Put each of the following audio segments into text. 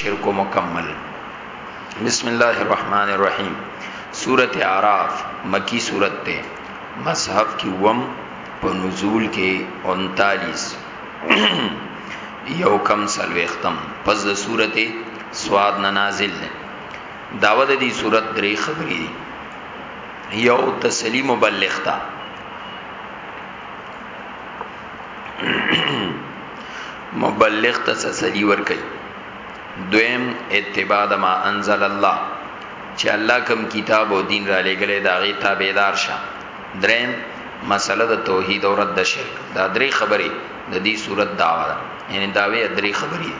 شرک مکمل بسم الله الرحمن الرحیم سورت عراف مکی سورت تے مصحف کی وم په نزول کې 39 یو کم سلوختم پس د سورت سواد نه نازل ده داوود دی سورت درې خبرې دي یو تسلیم مبلغ تا مبلغ ته تسلی ورکړي دویم اتباع د ما انزل الله چې الله کوم کتاب او دین را لګلې دا غي تابعدار شه دریم مسله د توحید او رد شرک دا درې خبرې د دې صورت داوا ده یعنی داوی درې خبرې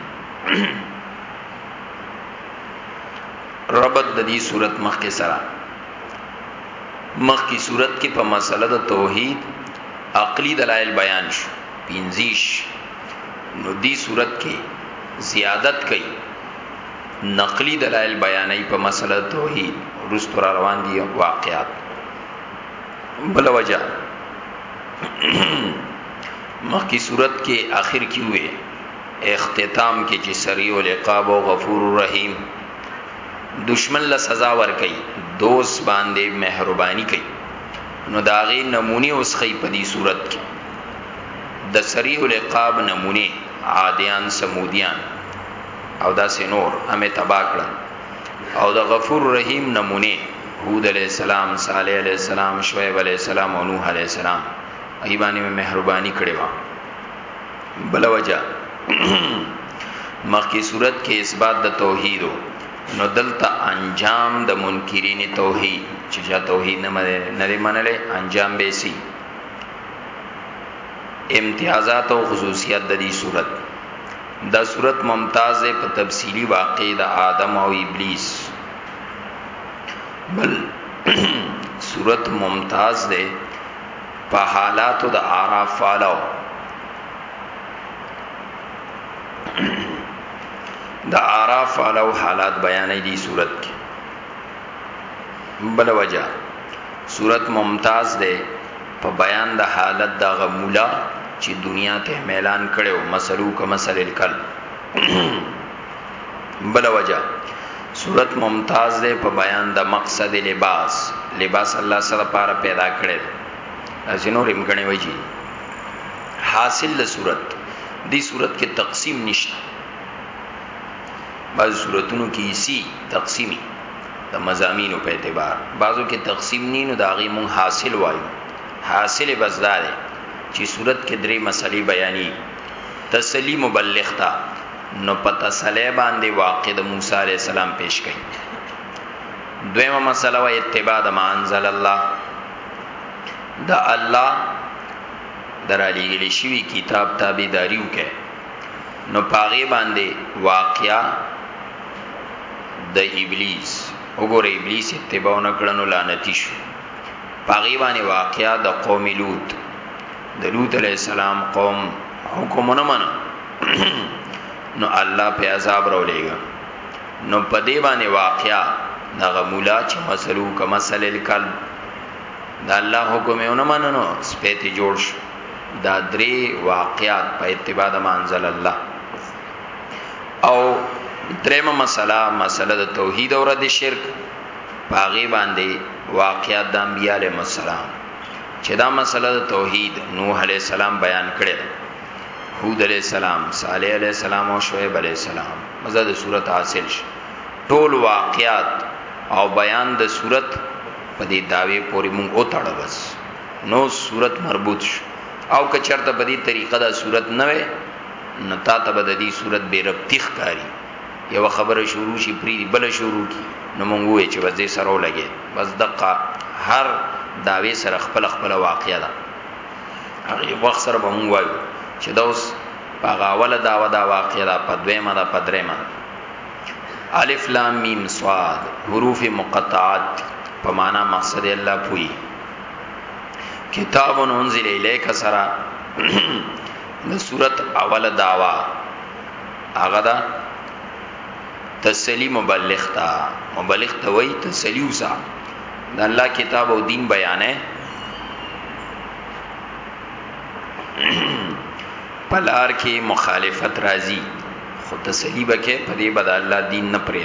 ربط د دې صورت مخ کې سره مخ کی صورت کې په مسله د توحید عقلی دلایل بیان شو پنځيش، نو دي صورت کي زيادت کوي نقلي دلائل بيانوي په مسئله توحيد رستو را روان دي واقعات بل وجه مخکي صورت کې آخر کې وي اختتام کې چې سریع العقاب او غفور الرحیم دشمن له سزا ور کوي دوست باندې مهرباني کوي نو داغه نمونه اوس خې په دې صورت کې د سریع العقاب نمونه عادیان سمودیان او دا سنور همه تبا کړل او د غفور رحیم نمونه هود علیہ السلام صالح علیہ السلام شعیب علیہ السلام او نوح علیہ السلام ایبانی می مهربانی کړی و بل وجہ مخکی صورت کې اثبات د توحید نو دلته انجام د منکرین توحید چې جا توحید نه منلې انجام به سي امتیازات او خصوصیات د دې صورت دا صورت ممتاز په تفصیلی واقع د آدم او ابلیس بل صورت ممتاز ده په حالاتو د اعراف فالو د اعراف فالو حالات بیانې دي صورت کې بل وجه صورت ممتاز ده په بیان د حالت د غمولا چې دنیا ته اعلان کړو مسلو کا مسل الکل بل وجه صورت ممتاز ده په بیان د مقصد لباس لباس الله سره پاره پیدا کړل ازینو ریم غنی وجی حاصل د صورت دی صورت کې تقسیم نشته بعضو صورتونو کې اسی تقسیمی د مزامینو په اعتبار بعضو کې تقسیم نی نو داغي مون حاصل وایو حاصل بزدار چې صورت کې درې مسلې بیانې تسلی مبلغ تا نو په تسلی باندې واقع د موسی علی السلام پیش کړي دویمه مسله و اتباع د مانزل الله د الله درالې لشي کتاب تابعداري وکړي نو پاغي باندې واقعا د ابلیس وګوره ابلیس اتباع نکړنو لعنتی شو پاغي باندې واقعا د قوم لوط د لوط علی السلام قوم حکمونه من نو الله په عذاب راولېګا نو په دې باندې واقعا دغه مولا چې مسلو کما سلیل کلب دا الله حکم یې نه مننو سپېته جوړ شو دا درې واقعات په اتباع د منزل الله او درېمه مسله مسله د توحید او رد شرک پاغي باندې واقعات د انبیاء علیهم السلام چې دا مسله د توحید نوح علیه السلام بیان کړي هود علیہ السلام صالح علیہ السلام او شعیب علیہ السلام مزه د صورت حاصل شي ټول واقعات او بیان د صورت په دې داوی پورې مونږ او تړو بس نو صورت مربوط شو او که چرته په دې طریقه دا صورت نه وي نو تا ته به د دې صورت به ربطی ښکاری یو خبره شروع شي پری بل شروع کی نو مونږ وې چې بس دې سره ولګي بس دقه هر داوی سره خپل خپل واقعیا ده هغه وخت سره به مونږ وایو چې دا اوس هغه اوله داوا دا واقعیا ده په دویمه ده په دریمه الف لام میم صاد حروف مقطعات په معنا مقصد الله پوری کتاب انزل الیک سرا د صورت اول داوا هغه دا تسلی مبلغ تا مبلغ ته وای تسلی وسا د الله کتاب او دین بیانې پلار کې مخالفت راځي خو تسلی بکې په دې بد الله دین نه پرې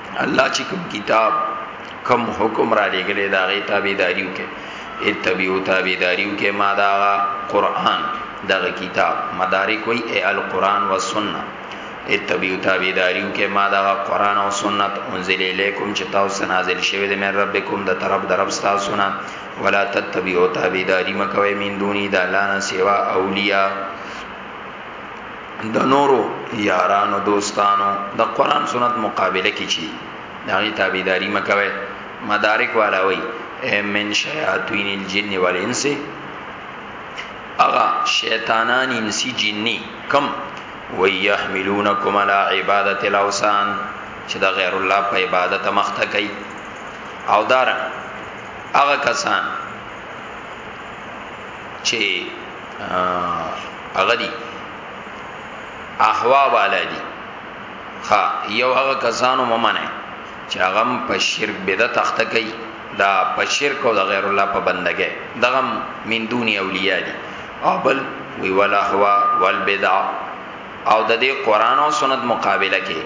الله چې کوم کتاب کوم حکم را لګلې دا غي تابعداریو کې اتبعو تابعداریو کې ما دا قران دا کتاب مدارک وی ای القران و سنت اتبعو تابعداریو کې ما دا قران او سنت انزل الیکم چې تاسو نازل شوی د من ربکم د طرف درب تاسو نه ولا تتبعو تابعداری مکوې من دونی د الله نه سوا اولیاء د نورو یارانو دوستانو د قرآن سنت مقابله کی چی د هغی تابعداری مه کوی مدارک والا وی ای من شیاطین الجن والانس اغا شیطانان انسی جنی کم وی یحملونکم علی عبادت الاوسان چې د غیر الله په عبادت مخته کوي او دار هغه کسان چې هغه دي احوا والا دي ها یو هغه کسانو ممنه چې هغه په شرک بدعت اخته کوي دا په شرک او د غیر الله په بندګه دغه من دون اولیاء دي او بل وی ولا هوا والبدع او د دې قران او سنت مقابله کې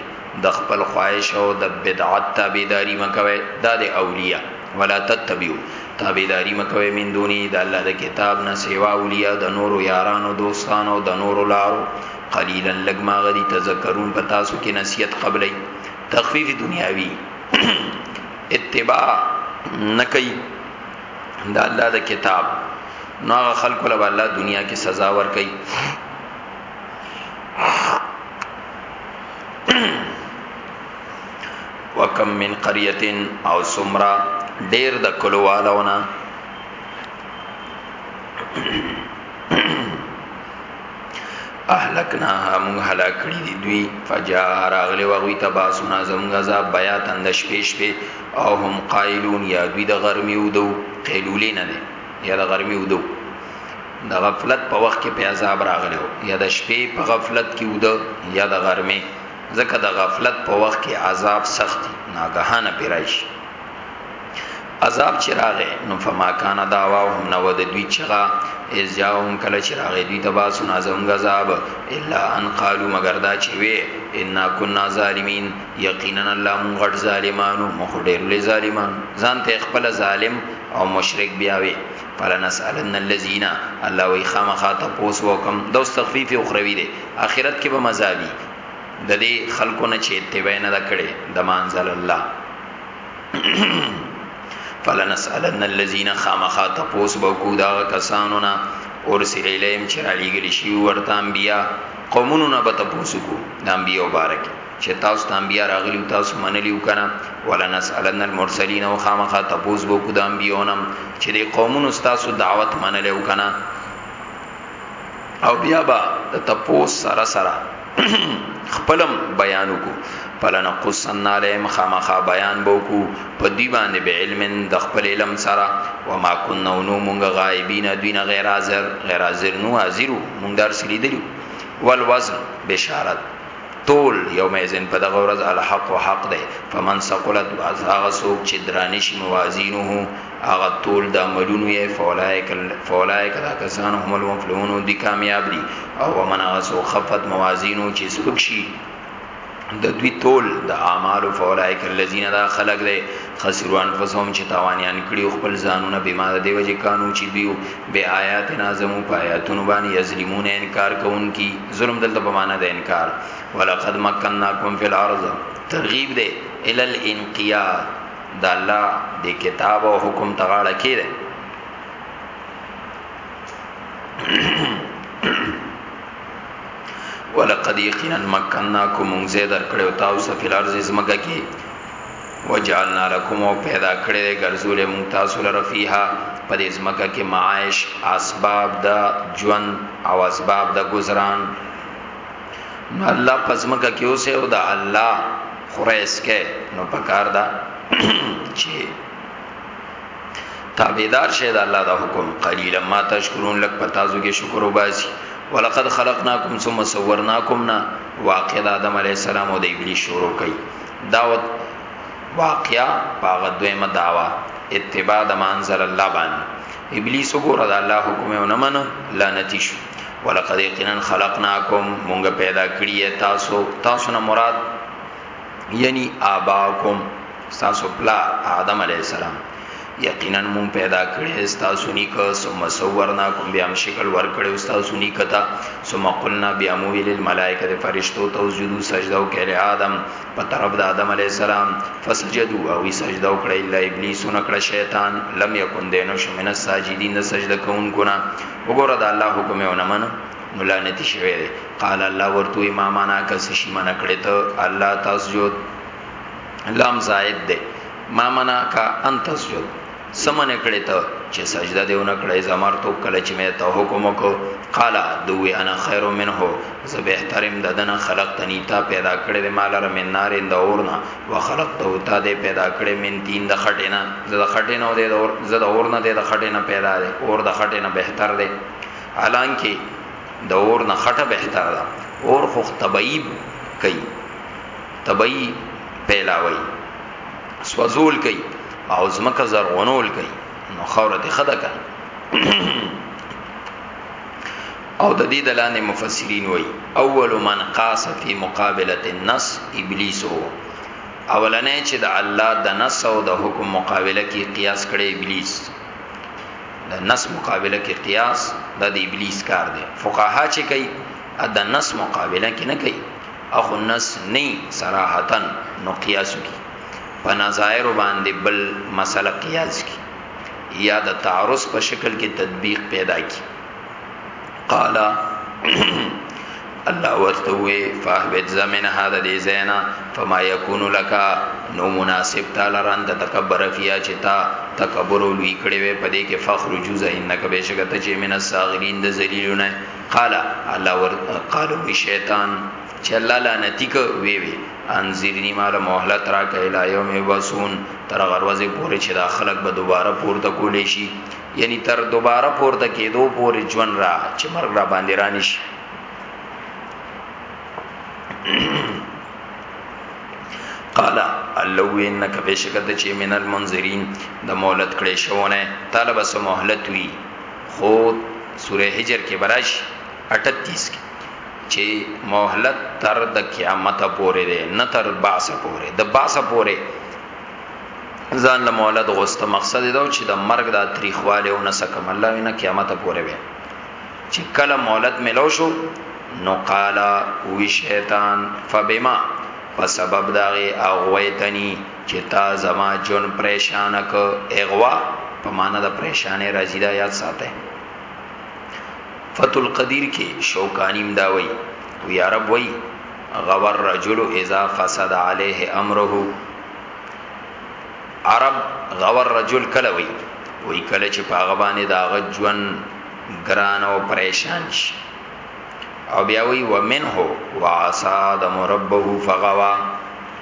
د خپل خواهش او د بدعت تابعداري مکوي دا د اولیاء ولا تتبعوا تابعداري مکوي من دوني د الله د کتاب نه سیوا اولیاء د نورو یارانو دوستانو د نورو لارو قلیلا لګ ما غدي تذکرون په تاسو کې نصیحت قبلې تخفیف دنیاوی اتباع نکي د الله د کتاب نو هغه خلق له الله دنیا کې سزا ور کوي وکم من قريه او سمرا ډیر د کلوالونه اهلکنا مون هلاک کړی دی دوی فجاء راغلی وغوی تباسنا زمغه عذاب بیا تند شپې شپې او هم قائلون یا دوی د غرمې ودو قیلولې نه نه یا د غرمې ودو د غفلت په وخت کې په عذاب راغلی یا د شپې په غفلت کې ودو یا د غرمې ځکه د غفلت په وخت کې عذاب سخت ناګهانه پیرایش عذاب چې راغې نو فما کان داوا هم نو د دوی چغا از جاهم کله چې راغې دوی تبا سنا زمغ عذاب الا ان قالو مگر دا چې وې ان كنا ظالمین یقینا الله مون غټ ظالمانو مخ ډېر لې ظالمان ځان ته خپل ظالم او مشرک بیاوي فلنسالن الذين الله وي خامخا تاسو وکم دوست تخفیف اخروی دي اخرت کې به مزاوي د دې خلکو نه چې اتباع نه کړي د مانزل الله فلنسالن الذين خامخا تپوس بکو دا کسانو نه ورسل الیم چې را لېګل شي ورته انبیا قومونو نه به تپوس کو د انبیا مبارک چې تاسو ته انبیا راغلی تاسو منلی وکنه ولنسالن المرسلین او خامخا تپوس بکو د انبیونم چې د قومونو تاسو دعوت منلی وکنه او بیا با د تپوس سره سره خپلم بیان کو پلن قصن علیم خامخا بیان بوکو په دی باندې به علم د خپل علم سره و ما كنا نو مونږ غایبین دین غیر حاضر غیر حاضر نو حاضرو مونږ در سری دیو والوزن بشارت طول یوم ازن په دغه ورځ الحق او حق ده فمن ثقلت هغه څوک چې درانه شي موازینه هغه تول د عملونو یې فولائک فولائک دا کسان هم المفلحون دي کامیاب دي او ومن غسو خفت موازینو چې سپکشي د دوی تول د اعمال فولائک الذین دا خلق دي خسروا انفسهم چې تاوانیان کړي خپل ځانونه بما د دیو چې قانون چې دیو به آیات نازمو پایاتونو باندې یظلمون انکار کوونکي ظلم دلته په معنا د انکار ولقد مکنناکم فی الارض ترغیب ده ال الانقیاد د الله د کتاب او حکم تغاړه کړي ولقد یقینا مکنناکم منزه در کړو تاسو په لارځ زمګه کې وجعلنا لكم او پیدا کړې ګرځول مون تاسو لره فیها په دې زمګه کې معاش اسباب د ژوند او اسباب د گزاران نو الله پزمګه کې اوسه او د الله خوريس کې نو پکار دا چې تابعدار شه د الله د حکم قلیل ما تشکرون لک پتازو کې شکر وباسي ولقد خلقناکم ثم صورناکم نا واقع د آدم علی السلام او د ابلیس شروع کړي دعوت واقعا پاغه دویمه دعوا اتباع د منزل الله باندې ابلیس وګوره د الله حکم یې نه منو لعنتی شو ولقد یقینا خلقناکم مونږ پیدا کړی تاسو تاسو نه مراد یعنی آباکم تاسو پلا آدم علی السلام یقینا مون پیدا کړی تاسو نیک ثم صورنا کوم بیا هم شکل ور کړی تاسو نیک تا ثم قلنا بیا مو ویل ملائکه فرشتو ته سجده وکړه آدم په طرف د آدم علی السلام فسجدوا او سجده وکړه الا ابلیس نکړه شیطان لم یکن دینو شمن الساجدین د سجده کوونکو نه وګوره د الله حکم یې ونمن نو لعنتی شوی دی قال الله ورته ما معنا کس شي من کړه ته الله تسجد لام زائد دی ما معنا کا ان تسجد سمن کړه ته چې سجده دی ونه کړه زمر تو کله چې مې ته حکم وکړ قال دوی انا خیر منه زه به احترم ددن خلقتنی تا پیدا کړې د مال را من نار اند اورنا وخلقته تا دې پیدا کړې من تین د خټینا زه د خټینا دې د اور زه د اورنا دې د خټینا پیدا دې اور د خټینا بهتر دې حالانکه د اور نه خټه بهتر ده اور خو طبيعي کوي طبيعي پیلاوي سوزول کوي او زمکه زرغونول کوي نو خوره دې خدا کوي او د دې دلانه مفسرین وای اول من قاس فی مقابله النص ابلیس هو اولنې چې د الله د نص او د حکم مقابله کې قیاس کړي ابلیس د نص مقابله کې قیاس د ابلیس کار دی فقها چې کوي د نص مقابله کې نه کوي اخو نس نی صراحتا نو قیاس کی په نظائر باندې بل مسله قیاس کی یا د تعرض په شکل کې تطبیق پیدا کی قال الله ورته وی فاهبت زمن هذا دی زینا فما یکون لك نو مناسب تعالی رند تکبر فیا چتا تکبر لوی کړي وي پدې کې فخر جوزه انک بشکته چې من الصاغرین د ذلیلونه قال الله ور قالو وی شیطان چې الله لعنتی کو وی وی انذرنی مال مهلت را کایلا یوم یبسون تر غروازه پورې چې دا خلق به دوباره پورته کولې شي یعنی تر دوباره پورته کېدو پورې ژوند را چې مرګ را باندې رانیش قال الله وینک بشکد چې من المنذرین د مهلت کړې شوونه طالب سم مهلت وی خو سوره حجر کې براش 38 کې چې مهلت تر د قیامت پورې ده نه تر بعث پورې د بعث پورې ځان له مهلت غوسته مقصد دا چې د مرګ د تاریخواله او نسکم الله وینا قیامت پورې وي چې کله مهلت ملو شو نو قالا وی شیطان فبما په سبب داغه اغویتنی چې تا زما جون پریشان ک اغوا په معنا د پریشانې راځي دا یاد ساته فتل قدیر کې شوکانیم دا وای او یا رب وای غور رجل اذا فسد عليه امره عرب غور رجل کله وای وای کله چې پاغه باندې دا غجون ګران او پریشان شي او بیا وی ومنه وعصا د مربه فغوا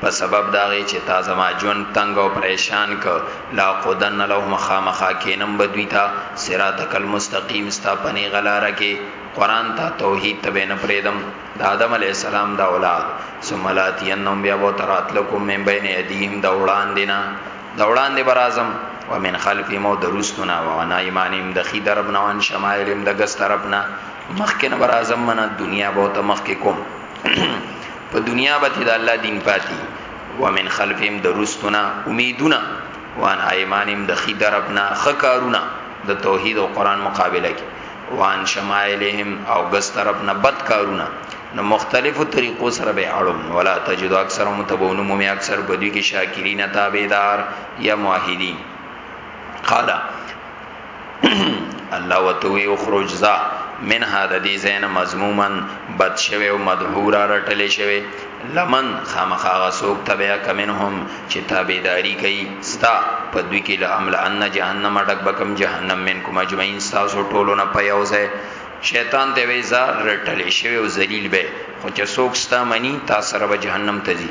په سبب داغي چې تا زما جون تنگ او پریشان ک لا قدن لهم خامخا کینم بدوی تا صراطک المستقیم ستا پنی غلاره کې قران ته توحید ته نه پریدم د آدم علی السلام دا اولاد ثم لاتینهم بیا بو ترات لکم من بین یدیهم دا وړاندې نه دا وړاندې برازم ومن خلفی مو درستنا وانا ایمانیم د خی درب نه وان شمایلم د ګس طرف نه مخکې نه برازم منه دنیا بو ته مخکې کوم په دنیا به د الله دین پاتی ومن خلفهم د رستنا امیدونه وان ایمانهم د خی دربنا خکارونه د توحید او قران مقابله کی وان شمائلهم او غس طرف نه بد کارونه نو مختلفو طریقو سره به اړم ولا تجد اکثر متبون مومي اکثر بدوی کې شاکرین تابعدار یا موحدین قال الله وتوی او خروج ذا من هذا دی زین مضمومن بد شوی او مدحور رټل شوی لمن خامخا غسوک تبع کمنهم چې تابعداري کوي ستا په دوی کې لامل ان جهنم ډک بکم جهنم منکم اجمعین تاسو ټولو نه پیاوځه شیطان ته وی زار رټل شوی او ذلیل به خو چې سوک ستا منی تاسو سره به جهنم ته ځي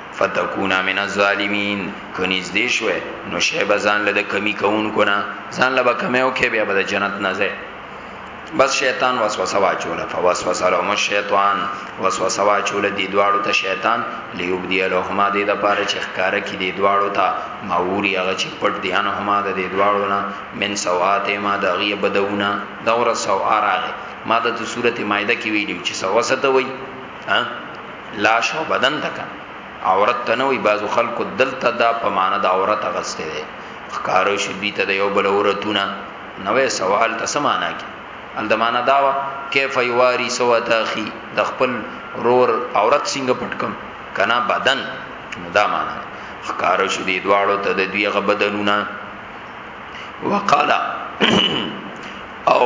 فتكون من الظالمين کنيز دې شوې نو شی به ځان له کمی کوونکو نه ځان له کمیو کې بیا به جنت نه ځي بس شیطان وسوسه واچوله فوسوسه لهم الشیطان وسوسه واچوله دی دواړو ته شیطان لیوبدی لهما دی د پاره چې ښکارا کې دی دواړو ته ماوري هغه چې پټ دی ان هما د دی دواړو نه من سوات ما د غیه بدونه دور سو اراغه ما د سورته مائده کې ویلو چې سوسه ته وای ها لاش او بدن تک عورت ته نه وي بازو خلکو دلته دا په معنا د عورت غسته ده خکارو شي دوی ته د یو بل عورتونه نوې سوال ته سمانا کی ال د معنا دا وا کیف یواری سوا تاخی د خپل رور عورت څنګه پټکم کنا بدن دا معنا خکارو شي دوی دواړو ته د دوی غ بدنونه وقالا او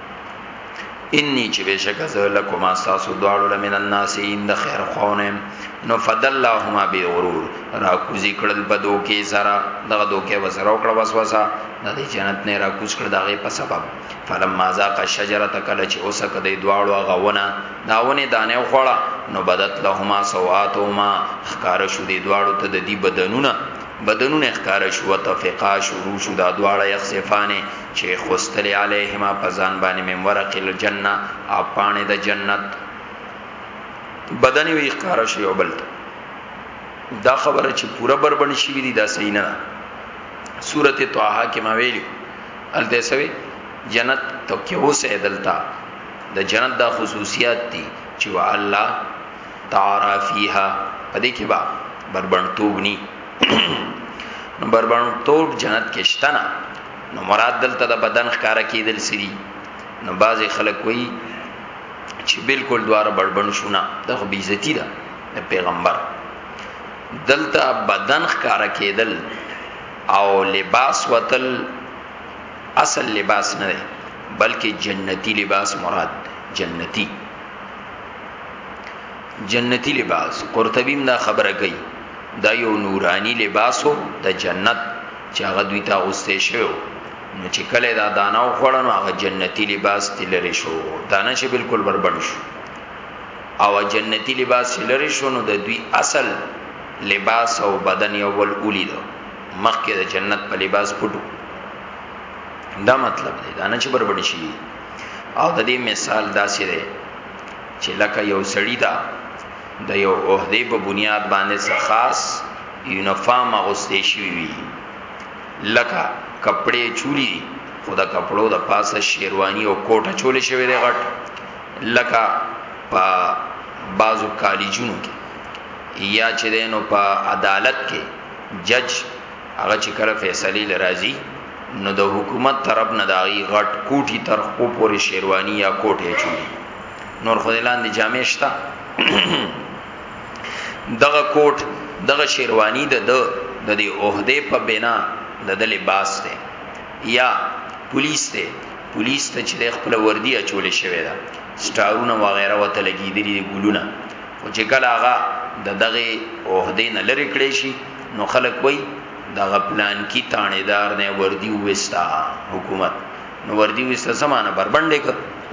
انی چې بشک زه لکم تاسو دواړو لمن الناس ان د خیر خونه نو فدلهما به غرور را کوزی کړل بدو کې سرا دغه دوکه وسره کړ وسوسه د جنت نه را کوز کړ دغه په سبب فلم مازا ق شجره تکل چې اوسه کدی دواړو غونه داونه دانه خوړه نو بدت لهما سواتهما خکار شو دی دواړو ته د دی بدنونه بدنونه ښکار شو تفقا شروع شو دا دواړه یخصفانه چې خوستل علیهما په ځان باندې مم ورق الجنه او پانه د جنت بدن وی ښکار شي او بلته دا خبره چې پوره بربند شي دي دا صحیح نه سورته طه کې ما ویلو الته سوي جنت تو کې اوسه دلتا د جنت دا خصوصیات دي چې وا الله تعالی فیها پدې کې با بربند توبني بربند توب جنت کې شتنه نو مراد دلته د بدن ښکارا کېدل سری نو بعضی خلک وایي چې بالکل دواره بړبن شونه د خو بیزتی ده د پیغمبر دلته بدن ښکارا کېدل او لباس وتل اصل لباس نه دی بلکې جنتی لباس مراد جنتی جنتی لباس قرطبی دا خبره کوي دا یو نورانی لباسو د جنت چې هغه دوی ته غوسته شوی نو چې کله دا دانه او خړنو هغه جنتی لباس تلری شو دانه چې بالکل بربند شو او جنتی لباس لری شو نو د دوی اصل لباس او بدن یو ول اولی دو مخکې د جنت په لباس پټو دا مطلب دی دا نه چې بربډ شي او د دې مثال داسې دی چې لکه یو سړی دا د یو عہدې په بنیاد باندې څه خاص یونیفارم اغوستې شوی وي لکه کپڑے چولی دي خو د کپړو د پاسه شیروانی او کوټه چولې شوی دی غټ لکه په بازو کالجونو کې یا چې دینو په عدالت کې جج هغه چې کله فیصله لرازي نو د حکومت طرف نه داغي غټ کوټي تر خو پورې شیروانی یا کوټه چولی نور خو اعلان دي جامې شته دغه کوټ دغه شیروانی د د د دې عہده په بنا د د لباس دی یا پولیس دی پولیس ته چې خپل وردی اچول شوی دا سټارونه و غیره وته لګیدلی ګلونه او چې کله هغه د دغه عہده نه لری کړی شي نو خلک وای دغه پلان کی تانیدار نه وردی وستا حکومت نو وردی وسته زمانه بربندې ک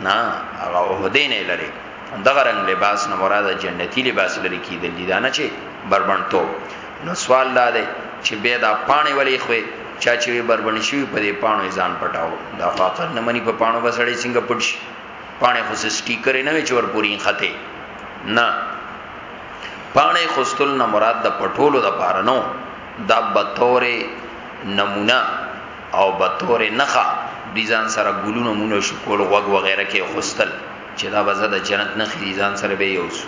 نه هغه عہدې نه لري دغه رنگ لباس نه مراد جنتی لباس لري کیدل دي دانه چې بربندتو نو سوال دا دی چې به دا پانی ولې خو چا چې بربند شي په دې پانو ځان پټاو دا فاقل نه مني په پانو بسړې څنګه پټ شي پانی خو سټیکر نه وي چې ور پوری خته نه پانی خوستل نه مراد د پټولو د پاره نو دا بتوره نمونه او به تور نخه دی ځان سره ګلونو مونو شکول غوګ وغیره کې خوستل چې دا به زده جنت نخې دی ځان سره به یوس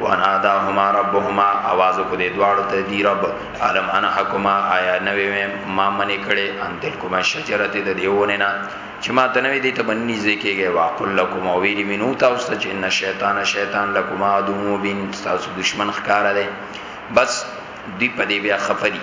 وانا دا هما ربهما आवाज کو دې دواړو ته دی رب علم انا حکما آیا نوې ما منې کړي ان دل کومه شجره دې دیونه نه چې ما ته نوې دې ته بنني ځکهږي واقل لكم او ویلی منو تاسو ته چې ان شیطان شیطان لكم عدو مبین تاسو دشمن ښکار دی بس دی په دې بیا خفدي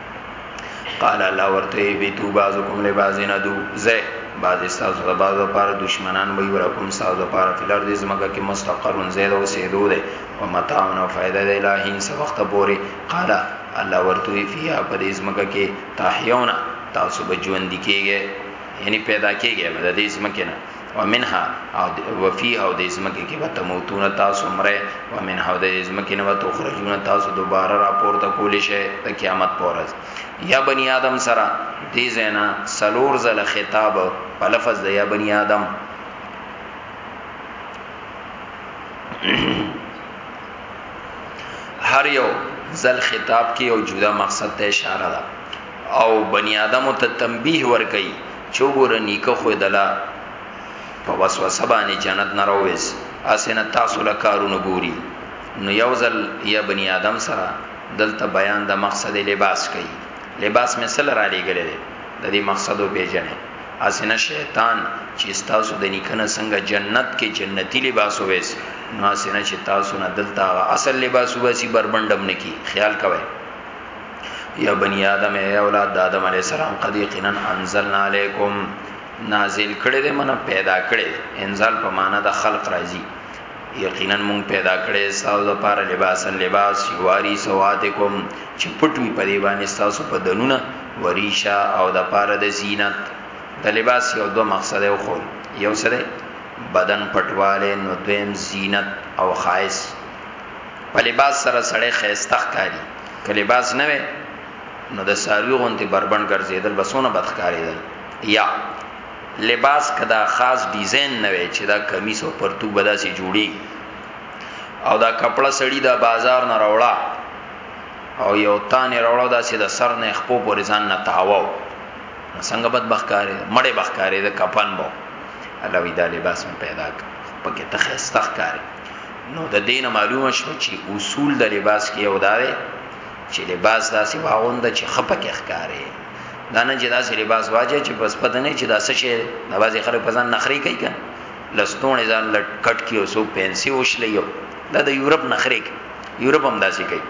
قال الله ورته بي تو بعضكم لبعضنا دو زه بعض استاذ د بعض لپاره دشمنان وي ورکم استاذ لپاره فلر دې زمګه کې مستقرون زید او سیدو ده او متاون او فائدہ ده الہین سو وخت پوري قال الله ورته فيها په دې زمګه کې تحیونا تاسو به ژوند کیږئ یعنی پیدا کیږئ د دې زمکه نه ومنها او وفي او د ازمکه کې وته موتونه تاسو مړې ومنها او د ازمکه نه وته خرجونه تاسو دوباره راپورته کول شي د قیامت پورز یا بنی آدم سره دې زینا سلور زل خطاب په لفظ د یا بنی آدم هر یو زل خطاب کې او جدا مقصد ته اشاره ده او بنی آدم ته تنبیه ور کوي چه وګوره نیکه خو دلا په وسوسه باندې جنت نه راوېس اسنه تاسو له کارونه ګوري نو یو ځل یا بنی آدم سره دلته بیان د مقصد لباس کوي لباس مې سره را لېګلې ده د دې مقصد او پیژنې اسنه شیطان چې تاسو د نیکنه څنګه جنت کې جنتی لباس وېس نو اسنه چې تاسو نه دلته اصل لباس وېسي بربندم نکی خیال کوئ یا بنی آدم ای اولاد آدم علی السلام قد یقینا انزلنا علیکم نازل کړي دې منه پیدا کړي انزال په معنا د خلق راځي یقینا مون پیدا کړي ساو د پار لباس لباس یواری سواتکم چې پټوي په دی باندې تاسو په دنونه وریشا او د پار د زینت د لباس یو دو مقصد یو خو یو سره بدن پټواله نو دویم زینت او خاص په لباس سره سړی خيسته ښکاري که لباس نه وي نو د ساروی غونتی بربند ګرځیدل بسونه بد ښکاریدل یا لباس کدا خاص ډیزاین نه وي چې دا کمیس او پرتو بدا سي جوړي او دا کپڑا سړی دا بازار نه راوړا او یو تان راوړا دا سي د سر نه خپو پورې ځان نه تاواو څنګه بد بخکاری مړې بخکاری د کپن بو الله وی دا لباس پیدا پکې تخستخ کاری نو د دین معلومه شو چې اصول د لباس کې یو دا دی چې لباس داسې واغوند چې خپه کې ښکارې دا نه چې داسې لباس واجه چې بس پته نه چې دا څه شي نوازې خره په ځان نخري کوي کنه لستونه ځان لټ کټ کې او سو پنسي وشلې یو دا د یورپ نخري کوي یورپ هم داسې کوي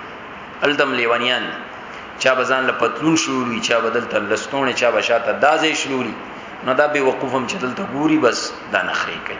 الدم لیوانیان چا بزان له پتلون شوري چا بدل تر لستونه چا بشاته دازې شوري نو دا به وقوفم چې دلته ګوري بس دا نخري کوي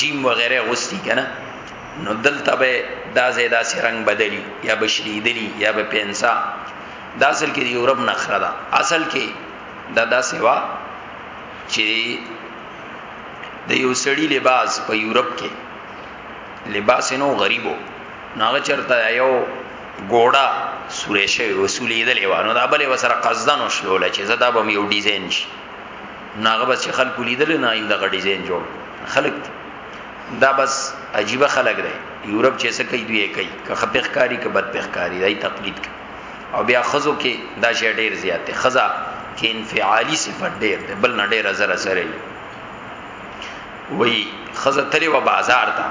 جیم وغیره غوستی کنه نو دلته به دا زیدا سی رنگ بدلی یا بشریدلی یا به پینسا دا اصل کې یورپ نه خره دا اصل کې دا دا سیوا چې د یو سړی لباس په یورپ کې لباس نو غریبو ناغه چرته یو ګوډا سورې شوی وسولې دلې وانه دا بلې وسره قصدن وشلول چې زدا به یو ډیزاین شي ناغه بس خلکو لیدل نه اینده غړي زین جوړ خلک دا بس عجیب خلک دی یورپ چې څه کوي دوی کوي که خپخ کاری که بد پخ کاری دای تقلید کوي او بیا خزو کې دا شی ډیر زیات دی خزا کې انفعالی صفت ډیر دی بل نه ډیر زره سره وي خزه تلی و بازار ته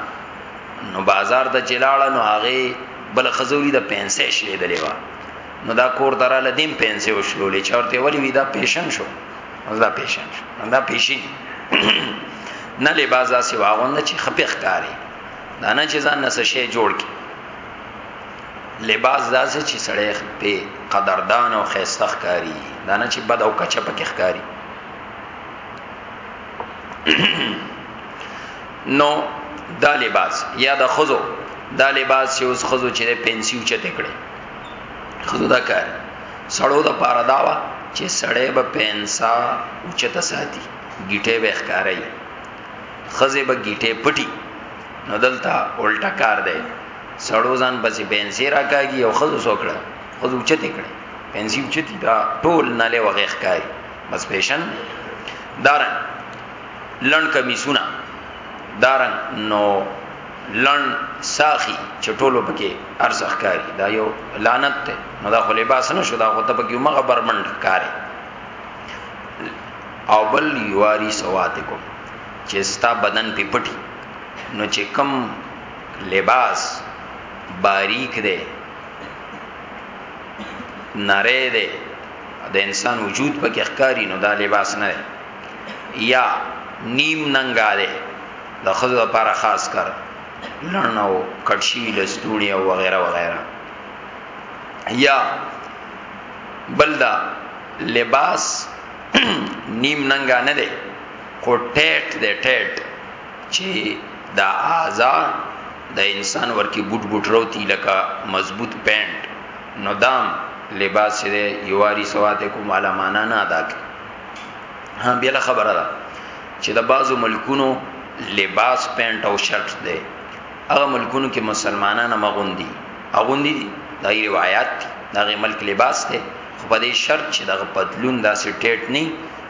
نو بازار ته چلاړه نو هغه بل خزوري د پنسه شلې دلې وا نو دا کور دراله دیم پنسه وشلولې چورته ولی وی دا پیشن شو دا پیشن شو دا پیشین نه لباس داسې واغوند چې خپې ښکاری دا نه چې ځان نس شي جوړ کی لباس داسې چې سړی خپې قدردان او خیسته ښکاری دا نه چې بد او کچه پکې ښکاری نو دا لباس یا د خزو دا لباس چې اوس خزو چې پنسیو چته کړي خدای کار سړو د پاره داوا چې سړې به پینسا اوچته ساتي گیټه به ښکارای خزه به گیټه پټي نو دلته الټا کار دی سړو ځان بچي پینسي راکاږي او خزه سوکړه خزه اوچته کړي پینسي اوچتي دا ټول نه له وغه ښکاري بس پیشن دارن لن کمیسونه دارن نو لن ساخي چټولو پکې ارزخ کاری دا یو لعنت ته نو دا خو لباس نه شو دا خو ته پکې مغه برمند کاری او بل یواری سواتکم چې ستا بدن په پټي نو چې کم لباس باریک دی نری دی د انسان وجود پکې ښکاری نو دا لباس نه دی یا نیم ننګاله د خزو لپاره خاص کر لړنو کټشي لستونی او وغیرہ وغیرہ یا بلدا لباس نیم ننګا نه دی خو ټیټ دی ټیټ چې دا اعضا د انسان ورکی ګډ ګډ روتی لکه مضبوط پینټ نو دام لباس دې یواری سواته کوم علمانا نه ادا کوي ها بیا خبره ده چې د بعضو ملکونو لباس پینټ او شرټ دی هغه ملکونو کې مسلمانانه مغوندي اغوندي دي دا روایت دي دا غي ملک لباس دی خو په دې شرط چې دغه پتلون داسې ټیټ نه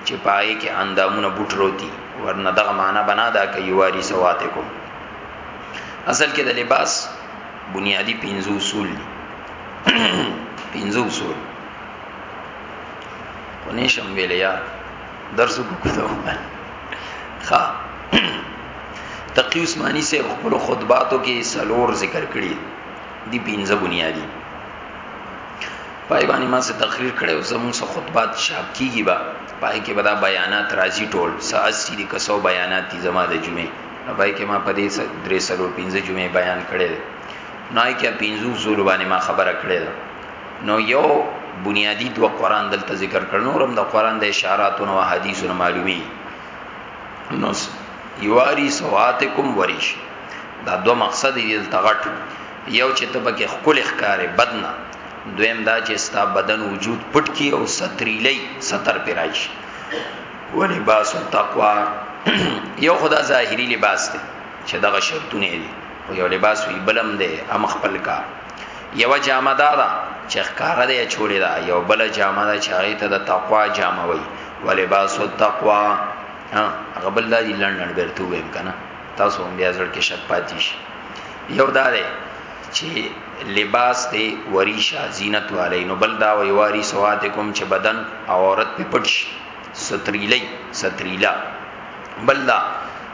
چې پای کې اندامونه بوټ روتي ورنه دغه معنا بنا دا کوي واري سواته کو اصل کې د لباس بنیادی پنځو اصول دي پنځو اصول ونی شم ویل یار درس وکړو ها تقی عثماني سے خپل خطباتو کې سلور ذکر کړی دی پینځه بنیادی پای باندې ما سه تقریر کړو زموږ سه خطبات شاب کیږي با پای کې بدا بیانات راځي ټول ساسی دي کسو بیانات دي زما د جمعې پای کې ما پدې سه درې سلور پینځه جمعې بیان کړی نه کې پینځو زول باندې ما خبره کړې ده نو یو بنیادی دو قران دلته ذکر کړ نور هم د قران د اشارات او حدیثو معلومی نو یواری سواتکم وریش دا دو مقصد دی دلته غټ یو چې تبکه خپل ښکارې بدنه دویم دا چې ستا بدن وجود پټ کی او ستریلی ستر پیرایش و لباس التقوا یو خدا ظاهری لباس دی چې دغه شرطونه دي یو لباس وی بلم دی ام خپل کا یو جامه دا ده چې ښکارا دی چولې دا یو بل جامه ده چې هغه ته د تقوا جامه وای ولباس التقوا ها هغه بل دا دی لندن ورته ویم کنه تاسو هم بیا ځل کې شک پاتې شي یو دا دی چې لباس دی وریشا زینت والی نو بل دا وی واری سواد کوم چې بدن او عورت په پټ شي ستریلی ستریلا بل دا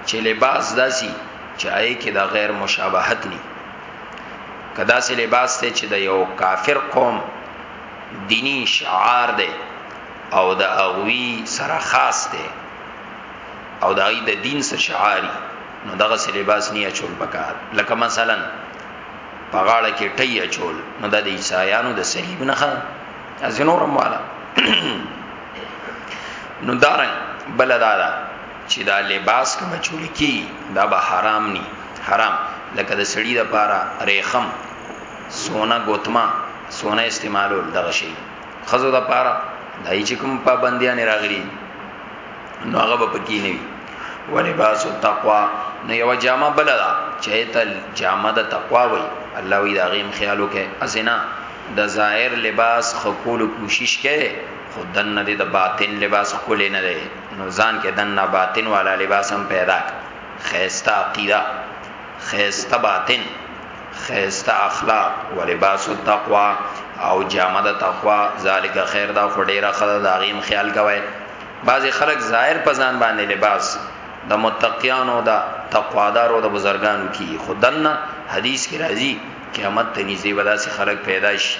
چې لباس داسي چې آی کې دا غیر مشابهت ني کدا سي لباس ته چې د یو کافر قوم دینی شعار دی او د اغوی سره خاص دی او د ای د دین سره شعاری نو دغه سي لباس نه اچول پکار لکه مثلا پغاړه کې ټي اچول نو د عیسایانو د صلیب نه خان ازنورم والا نو دارن بلدادا چې دا لباس کوم چولی کی دا به حرام ني حرام لکه د سړی د پاره ریخم سونه ګوتما سونه استعمالول دغه شی خزو د پاره دای چې کوم پابندیان راغلي نو هغه به پکې نه وي ولباس التقوا نو یو جامه بل دا چې ته جامه د تقوا وي الله وی دا غیم خیالو کې ازنا د ظاهر لباس خپل کوشش کې خودن نه د باطن لباس خپل نه دی نو ځان کې دنه باطن والا لباس هم پیدا خيستا عقیده خيستا باطن خيستا اخلاق ولباس التقوا او جامه د تقوا ذالک خیر دا خډیره خدای دا غیم خیال کوي بعضی خلک ظاهر په ځان باندې لباس د متقیانو دا تقوادارو د بزرګانو کی خدانه حدیث کی راځي قیامت ته نږدې ودا سي خلک پیدا شي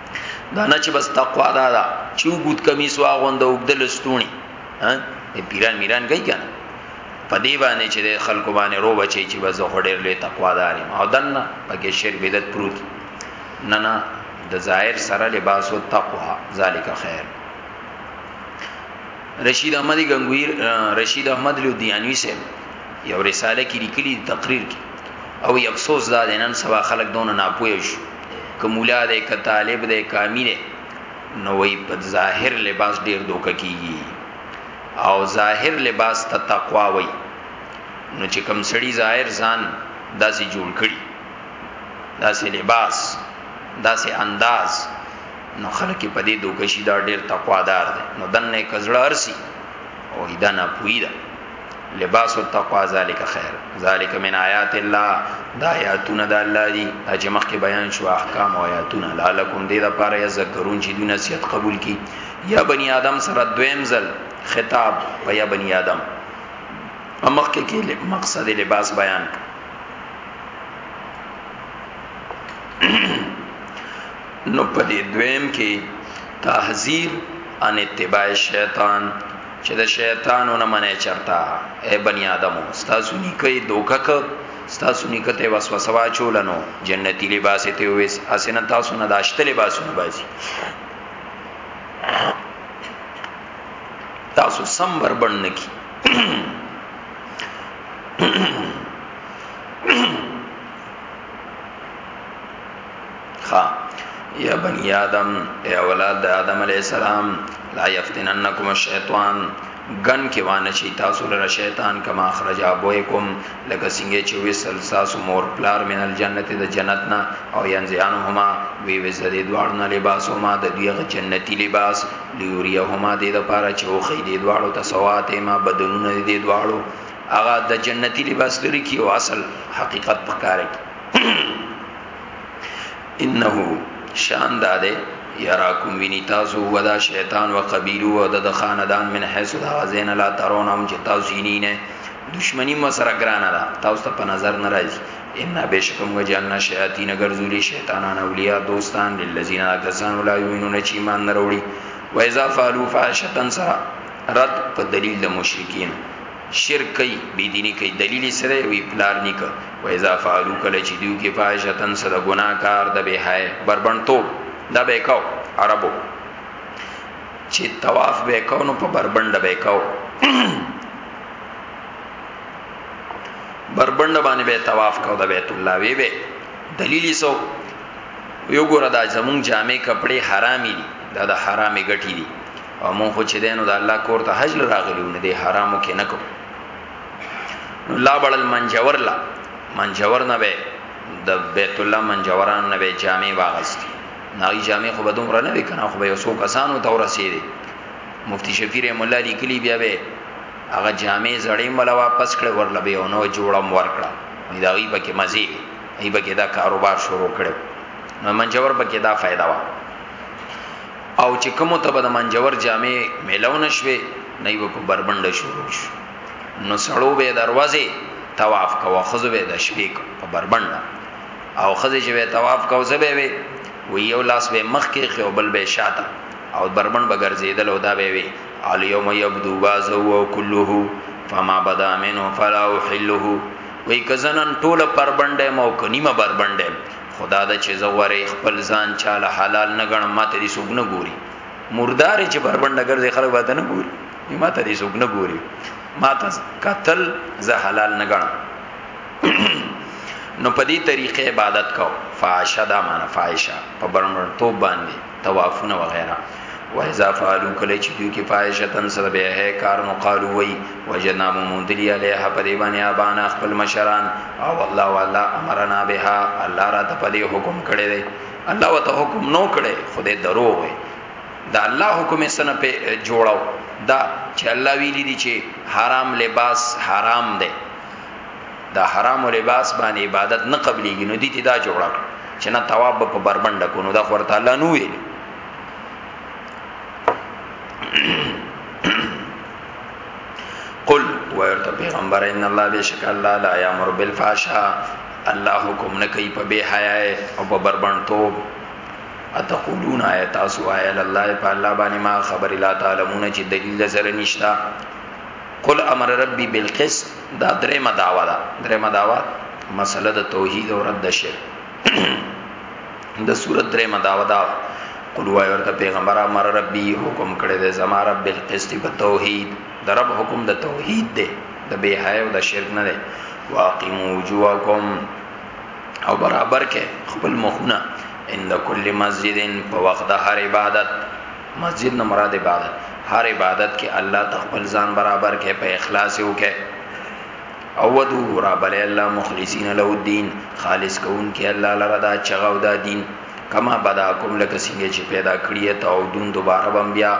دا نه چې بس تقوا دا دا چې وګد کمیس واغوند او بدل ستونی ها پیران میران گئی کنه په دی باندې چې خلکو باندې رو بچي چې بس غړډر لوی تقوا داري او دنه پکې شر بدعت پروت نه نه د ظاهر سره لباس او تقوا ذالک خیر رشید احمد گنگویر رشید احمد لودیانوی سے یو رساله کې لیکلي تقریر کې او افسوس دا دینن سبا خلک دونه ناپوه شي که مولا دی که طالب دی که امیر دی نو وی په ظاهر لباس ډیر دوک کیږي او ظاهر لباس ته تقوا وی نو چې کم سړی ظاهر ځان داسې جوړ کړي داسې لباس داسې انداز نو خلک په دې دوک شي دا ډیر تقوا دار دی نو دنه کزړه ارسي او دا نه پوی ده لباس التقوا ذالک خیر ذالک من آیات الله دا آیاتونه د الله دی چې مخکې بیان شو احکام او آیاتونه لعلکم دې د پاره یذکرون چې دې نصیحت قبول کی یا بنی آدم سره دویم ځل خطاب په یا بنی آدم مخکې کې مقصد لباس بیان نو په دې دویم کې تحذير ان اتباع شیطان چې د شیطانو نه منې چرتا اے بنی آدمو ستاسو نیکي دوکه ک ستاسو نیکه ته وسوسه واچولنو جنتی لباس ته وېس اسنه تاسو نه داشته لباسونه باسي تاسو سم بربند کی خا یا بنی آدم ای اولاد آدم علی السلام لا یفتننکم الشیطان غن کې وانه شي تاسو لره شیطان کما خرج ابویکم لکه څنګه چې وی سلساس مور پلار من الجنت د جنت نه او ينزعنهما وی وی زری دوړ نه لباس هما د دیغه جنتی لباس لیوریهما د لپاره چې او خې دی دوړو تسوات ما بدنونه دی دوړو هغه د جنتی لباس لري کې او اصل حقیقت پکاره کې انه شان داده یراکم ویني تاسو ودا شیطان وقبیلو او د خاندان من حيث دا غزین لا ترونهم چې تاسو یې نه دشمنی مو سره ګرانه ده تاسو ته په نظر ناراضي ان بشکم وجعلنا شیاطین غرذولی شیطانان اولیاء دوستان للذین کسان لا یؤمنون چې ایمان نه وروړي و اذا فعلوا فاحشة سرا رد په دلیل د مشرکین شرک کوي بيديني کوي دلیل یې سره وی پلار نیکه و اذا فعلوا کله چې دیو کې فاحشتن سره ګناکار د به حای بربنتو دا به کاو عربو چې طواف به کاو نو په بربند به کاو بربند باندې به طواف کاو د بیت الله وی به دلیل یې سو یو ګره دا زمون جامع کپڑے حرامي دي دا د حرامي ګټي دي او مونږ خو چې دینو د الله کور ته حج راغلیو نه دی حرامو کې نه کو نو لا بړل منجور لا منجور نه به د بیت الله منجوران نه به جامع واغستی نای جامع خو بدوم را نه وکنه خو به یو څو کسانو ته ورسېدي مفتی شفیع رحم الله لیکلی بیا به هغه جامع زړې مل واپس کړ ورله به نو جوړم ورکړه دا غي پکې مزي ای پکې دا کاروبار شروع کړو نو منجور پکې دا فائدہ وا او چې کومو ته به د منجور جامې میلو نشوي نه به په بربنډه شروع شو نو سړو به دروازه طواف کوه خزو به د شپې په بربنډه او خزه چې به طواف کوه زبه وي و یو لاس به مخ کې خو بل به شاته او بربند بغرزیدل او دا به وي ال یوم یبدو بازو او کله فما بدا منه فلا احله وی کزنن ټوله پربنده مو کنیمه بربنده خدا د چې زورې خپل ځان چاله حلال نه غنم ماته دې سګنه ګوري مردار چې بربند ګرځي خلک به نه ګوري ماته دې سګنه ګوري ماته قتل زه حلال نه غنم نو په دې طریقې عبادت کو فاحشه دا معنا فاحشه په برمن تو باندې طوافونه وغیرہ و اذا فعلوا کله چې دوی کې فاحشتن سره به هي کار نو قالو وی وجنا ممدلی علیها په دی باندې ابانا خپل مشران او الله والا امرنا بها الله را ته په دی حکم کړی دی الله وته حکم نو کړی خدای درو وی دا الله حکم سره په جوړاو دا چې الله ویلی دی چې حرام لباس حرام دی دا حرام لباس باندې عبادت نه قبليږي نو دي ته دا جوړ کړ چې نه ثواب په بربند کو نو دا خور تعالی نو ویل قل ورته پیغمبر ان الله بشک الله لا یامر بالفحشاء الله حکم نه کوي په بے حیا او په بربند توب اتقولون آیت اسو آیل الله په الله باندې ما خبر لا تعلمون چې دلیل سره نشتا قل امر ربی بالقسط دا درېمه دعوه ده درېمه دعوه مسله د توحید او رد شرک د سورۃ درېمه دعوه ده قل وای ورته پیغمبر امر ربی حکم کړی دی زما رب بالقسط په توحید د رب حکم د توحید دی د بے حیا او د شرک نه دی واقیموا وجوهکم او برابر کې خپل مخونه عند کل مسجدن په وخت د هر عبادت مسجد نه مراد عبادت هر عبادت کې الله تخپل ځان برابر کې په اخلاص یو کې او ودو را بل الله مخلصین له الدين خالص کون کې الله لره دا چغو دا دین کما بدا کوم لکه څنګه چې پیدا کړی ته او دون دوباره بم بیا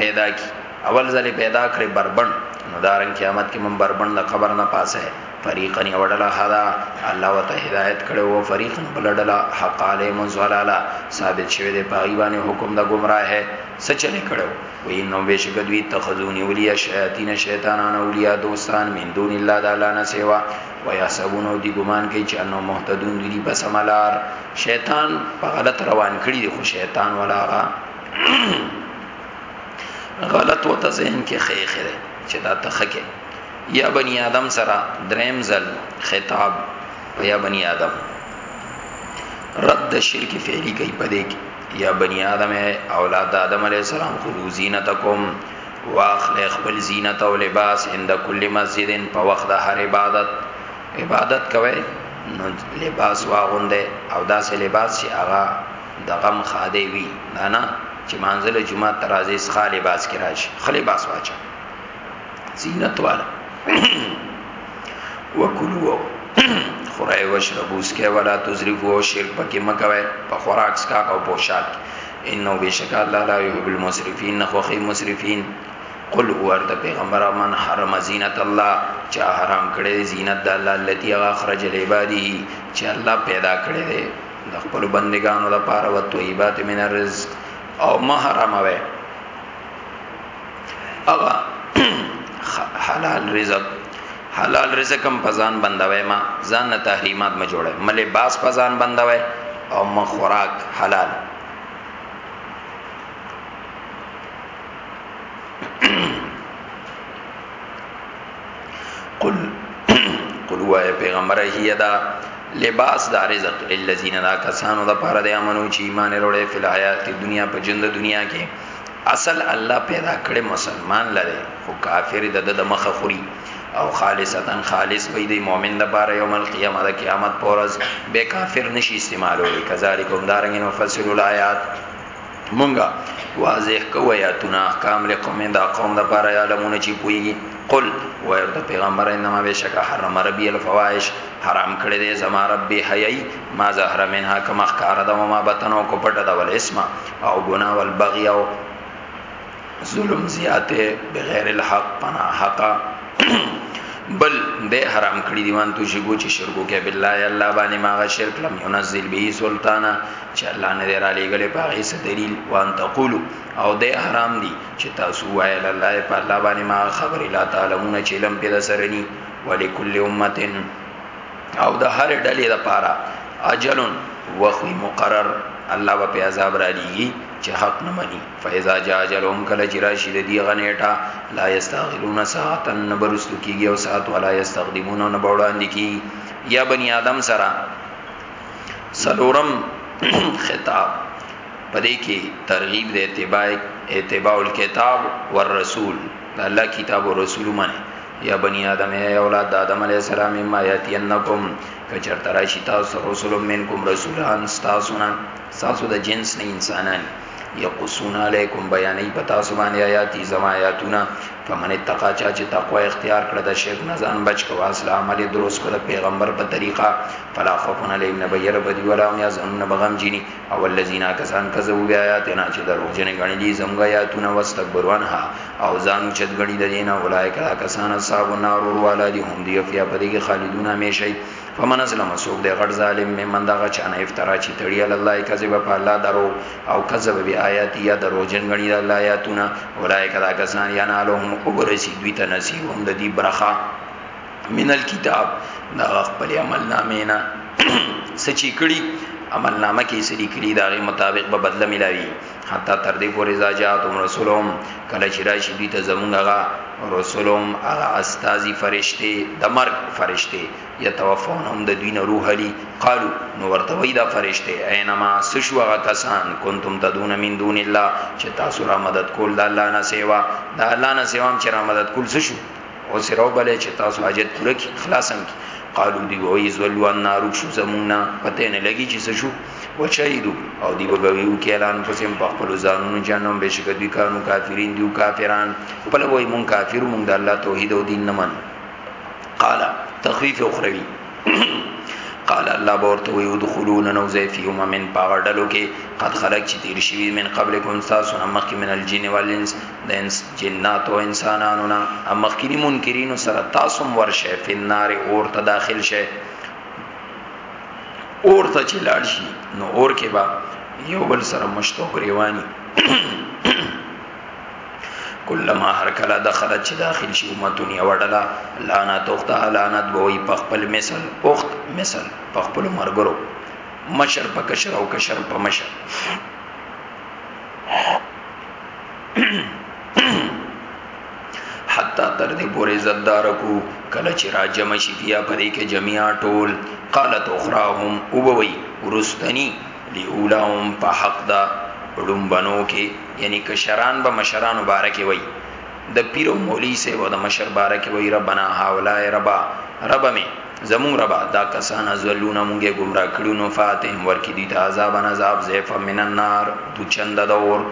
پیدا کی اول ځلې پیدا کړې بربند نو دارن قیامت کې من بربند د قبر نه پاسه فریقن یو ډله خدا الله وته هدایت کړو او فریقن بل ډله حق علی مزلالا ثابت شوی دی په ایوانه حکم د گمراه ہے سچ نه کړو وی نو بشک دوی تخذونی اولیاء شیاطین شیطانان اولیاء دوستان من دون الله تعالی نه سیوا و یحسبون دی ګمان کوي چې انو مهتدون دی بس ملار شیطان په غلط روان کړی دی خو شیطان ولا غلط وته ذهن کې خیخره چې دا تخکه یا بنی آدم سره دریم ځل خطاب یا بنی آدم رد شرک فعلی کوي پدې کې یا بنی آدم ہے اولاد آدم علیہ السلام خذو زینتکم واخل خپل زینت او لباس عند کل مسجد په وخت د هر عبادت عبادت کوي نو لباس واغونده او داسې لباس چې هغه د غم خاده وي نه نه چې منزل جمعه ترازی ښه لباس کې راشي خلی لباس واچو زینت والا وکلو خورای وشربو سکه ولا تزریفو او شرک پکې مکوي په خوراک سکا او پوشاک انه بشک الله لا يحب المسرفين خوخي مسرفين قل ورته پیغمبر من حرم زینت الله چا حرام کړي زینت د الله لتی اخرج لعبادی چې الله پیدا کړي دي د خپل بندگانو لپاره او طیبات من الرزق او محرم وي اغا حلال رزق حلال رزق هم پزان بندوي ما ځان نه تحریمات ما جوړه ملې باس پزان بندوي او ما خوراک حلال قل قل وای پیغمبر هي دا لباس دا رزق للذین لا کسانو دا پاره د امنو چې ایمان وروړي فل حیات دنیا په جند دنیا کې اصل الله پیدا کړی مسلمان لره خو کافر د د مخه خوري او خالصتا خالص به دی مؤمن د بار یوم القیامه د قیامت پورز به کافر نشي استعمالوي کذالک هم دارنګ نو فصل الایات مونږه واضح کو آیاتونه احکام لقوم دا قوم د بار علمونه چی پوي قل ورته پیغمبر انما بشک حرم ربی الفواحش حرام کړی دی زما رب به حیی ما زهر منها کما خکار دا ما بتنو کو پټه دا ول اسما او ګناه والبغي او ظلم زیاته بغیر الحق پنا حقا بل د حرام کړی دیوان تو شګو چې شرکو کې بالله الله باندې ماغه شرک لم ينزل به سلطانا چې الله نه را لېګلې پاغه څه دلیل وان تقول او د حرام دي چې تاسو وای الله په الله باندې ما خبر لا تعلمون چې لم بلا سرني ولکل امه او د هر ډلې لپاره اجل وخت مقرر الله به په عذاب را لېږي چې حق نه مني فاذا جاء اجلهم کله چې راشي د دې غنېټه لا یستغلون ساعتا نبرست کیږي او ساعت ولا یستقدمون نه بوړاند کی یا بنی آدم سره سلورم خطاب پدې کې ترغیب د اتباع اتباع الكتاب والرسول الله کتاب او رسول منه یا بنی آدم یا اولاد د آدم علی السلام ما یاتینکم کچرت راشی تاسو رسول منکم رسولان تاسو نه تاسو د جنس نه انسانان یقصون علیکم بیانې پتا سبحان آیات زما آیاتونه فمن اتقا چا چې تقوا اختیار کړ د شرک نه ځان بچ کوا اصل عمل درست کړ پیغمبر په طریقه فلا خوفن علیهم نبیر بدی ولا هم یزن بغم جنی او الذین کسان کذبوا بیااتنا چې دروغجن غنی دي زمغه آیاتونه واستكبروا عنها او ځانو چت غړي د دینه اولایک را کسان اصحاب النار ور والا دي هم دی فیا پدې کې خالدون همیشه فمن اسلم سوق د غړ ظالم ممن دغه چانه افترا چی تړي الله کذب په الله درو او کذب بی آیات یا درو جن غنی د الله آیاتونه اولایک را کسان یا نالهم وبرسی دوی ته نصیب هم د دې برخه من الكتاب دا خپل عمل نامه نه سچی کړي عمل نامه کې سړي کړي دا غي مطابق به بدله ملاوي حتی تر دې پورې زاجاتهم رسولهم کله چې راشي دوی ته زمونږه رسولهم هغه استاذي فرشته د مرګ فرشته یتوفونهم د دوی نه روح لي قالو نو ورته وای دا فرشته عینما سشو هغه کسان کنتم تدون من دون الله چې تاسو را مدد کول د الله نه سیوا د الله نه سیوا چې را مدد کول سشو او سره وبلې چې تاسو حاجت پوره کی خلاصم کی قالو دی وای زلوا النار شو زمونا پته نه لګی چې څه شو وشهیدو او دی وګویو کې اعلان پسیم په خپل ځانونو جنم بشک دوی کانو کافرین دیو کافران خپل وای مون کافر مون د الله توحید او دین نه من قال تخفیف اخروی قال الله بورته وي ودخلون نوزي فيهم من باغړلو کې قد خلق چې تیر شي من قبلكم تاسو مخکې من الجن والانس د انس جنات او انسانانو نه امخکری منکرینو سره تاسو ورشه فنار اور ته داخل شه اور ته چې لاړ شي نو اور کې با یو بل سره مشتو گریوانی کلمہ هر کله دخل چې داخل شي امتون یو ډلا لعنت اخت لعنت بوئی په خپل مثل اخت مثل په خپل مرګرو مشر په کشر او کشر په مشر حتا تر دې پورې زدار کو کله چې را جمع شي بیا پرې کې جميعا ټول قالت اخراهم او بوي ورستني ليولاهم په حق دا ړومبنو کې یعنی کشران به مشران مبارک وي د پیرو مولوی سه و د مشر بارک وی ربنا هاولای ربا رب می زمون ربا دا کسان ازلون مونږه گمراه کړو نو فاتهم ورکی دی ته عذاب ان عذاب زیف من النار دو چند د اور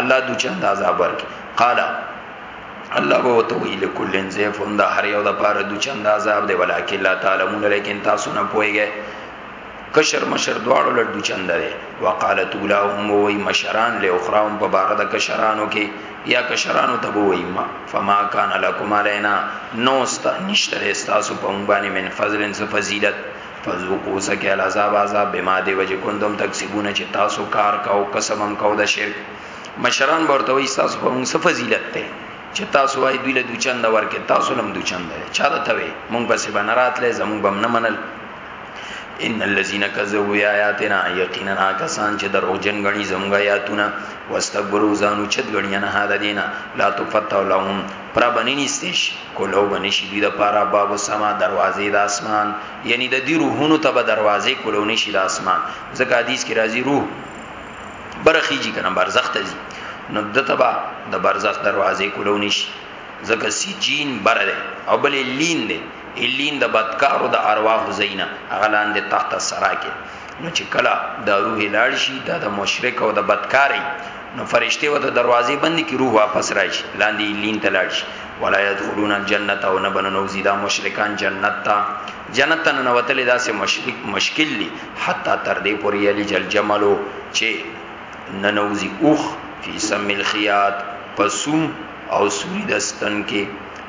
الله دو چند عذاب ورکی قال الله به وتوی لکلن زیف دا هر یو د پاره دو چند عذاب دی ولکه لا تعلمون لیکن تاسو نه پوهیږئ کشر مشر دواړو لډو چند دی وقالت اولاهم وی مشران له اخراهم په بار د کشرانو کې یا کشرانو ته وی ما فما کان لکم علینا نو است نشتر استاسو په مونږ باندې من فضل س فضیلت فذوقوا سکه العذاب عذاب بما دی وجه کوندم تکسبون چې تاسو کار کاو قسمم کاو د شرک مشران ورته وی تاسو په مونږ س فضیلت ته چې تاسو وايي دوی له دوچند ورکه تاسو لم دوچند چا ته وی مونږ بس بنرات له زمونږ بم نه منل ان الذين كذبوا بآياتنا يقينا کسان چې درو جن غني زمغه آیاتونه واستكبروا زانو چت غني نه هاده دینا لا تفتح لهم پر باندې نيستش کولو باندې شي د پارا باب سما دروازې د اسمان یعنی د دې روحونو ته به دروازې کولو نشي د اسمان ځکه حدیث کې راځي روح برخیږي کنه برزخ ته ځي نو د تبا د برزخ دروازې کولو نشي ځکه سجین بر دی او بل لین دی الین د بدکارو د ارواح زینا غلان د تحت سرا کې نو چې کله د روح لاړ شي د مشرک او د بدکاری نو فرشته و د دروازې بند کی روح واپس راشي لاندې الین ته لاړ شي ولا يدخلون الجنه او نبن نوزي دا مشرکان جنت ته جنت ته نه وتل دا سه مشرک مشکل دي حتا تر دې پورې علي جل جملو چې ننوزي اوخ فی سم الخيات پسوم او سوري د ستن کې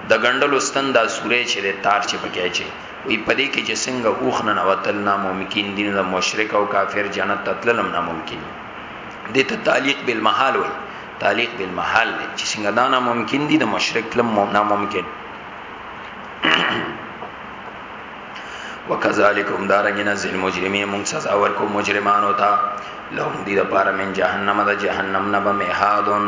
د ګندلو ستن دا سوري چې د تار چې پکې چي وي پدې کې چې څنګه اوخ نه نوتل ناممکن دي د مشرک او کافر جنت تتللم ناممکن دي ته تعلیق بالمحال وي تعلیق بالمحال دی چې څنګه دا ناممکن دي د مشرک لم ناممکن وکذالک هم دارنګ نزل مجرمین مون سزا ورکو مجرمانو ته لهم دی د پاره من جهنم د جهنم نه به مهادون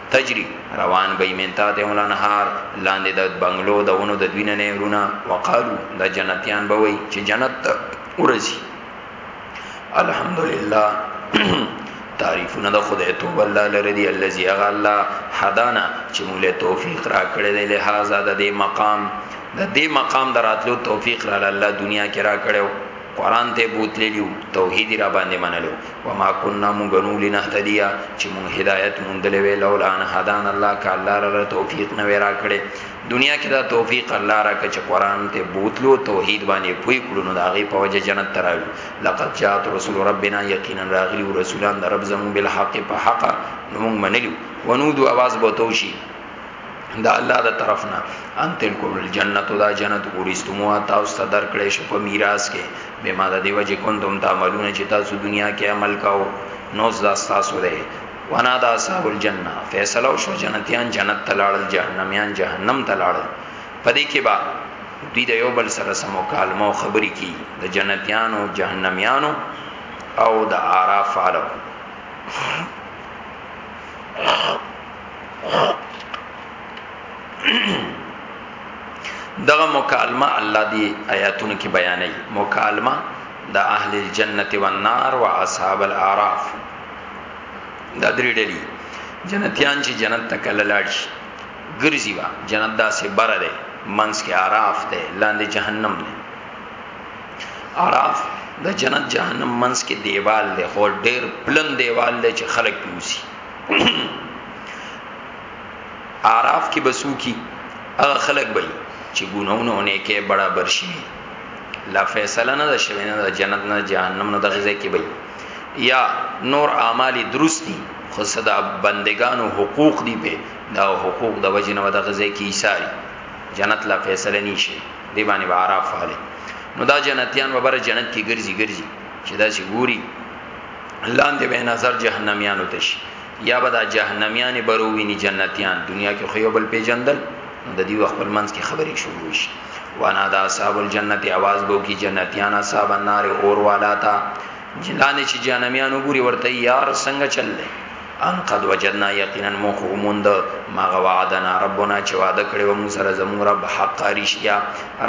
تجری روان به منتا ته الانهار لاندې د بنگلو د ونو د دوینه نه رونه وقالو د جنتیان به وای چې جنت ته ورسی الحمدلله تعریفونه د خدای تو الله لره دی الذي اغه الله حدانا چې موږ له توفیق را کړې دی لہذا د دې مقام د دې مقام دراتلو توفیق را الله دنیا کې را کړو قران ته بوتللیو توحید را باندې منلو وما كنا مغنو لنهتدي چې مون هدایت موندلې وی لولا ان هدان الله ک الله را توفیق نه ورا کړې دنیا کې دا توفیق الله را کچ قران ته بوتلو توحید باندې پوی کړو نو داغه په وجه جنت تراو لقد جاءت رسول ربنا یقینا راغلی رسولان رب زمو بالحق په حق نو مونږ منلو ونود आवाज بوتوشي دا الله د طرف نه ان تل کول جنت دا جنت ورستمو تاسو ته درکړې شو په میراث کې به ما د دیو چې کوندم تعملون چې تاسو دنیا کې عمل کاو نو زدا تاسو ده وانا دا اصحاب الجنه فیصله شو جنتیان جنت تلاړل جهنميان جهنم تلاړل پدې کې با دوی د یو بل سره سمو کالمو خبرې کی د جنتیانو جهنميانو او د اعراف عالم دغه مکالمه الله دی آیاتونو کې بیانې مکالمه د اهل الجنت والنار واصحاب الاعراف دا درې ډلې جنتیان چې جنت ته کله لاړ شي ګرځي وا جنت داسې بره ده منس کې اعراف ده لاندې جهنم ده اعراف د جنت جهنم منس کې دیوال ده خو ډېر پلن دیوال ده چې خلک پوسی عراف کې بسو کی هغه خلق به چې ګناونه نه کې برابر شي لا فیصله نه ده شوی نه ده جنت نه جهنم نه دغه ځای کې به یا نور اعمال درستی خو صدا بندگانو حقوق دی به دا حقوق د وجه نه دغه ځای کې ایثاری جنت لا فیصله نشي دی باندې به عراف فعاله نو دا جنتیان وبره جنت کې ګرځي ګرځي چې دا چې ګوري لاندې به نظر جهنميانو ته شي یا به دا جهنميان بروویني جنتیان دنیا کې خو یو بل پیجندل د دې وخت پر منځ کې خبرې شروع شي وانا دا اصحاب الجنت आवाज بو کی جنتیان اصحاب النار اور والا تا جلانه چې جهنميان وګوري ورته یار څنګه چل دی ان قد وجدنا یقینا مخومند ما وعدنا ربنا چې وعده کړی و موږ سره زموږ رب حق رښتیا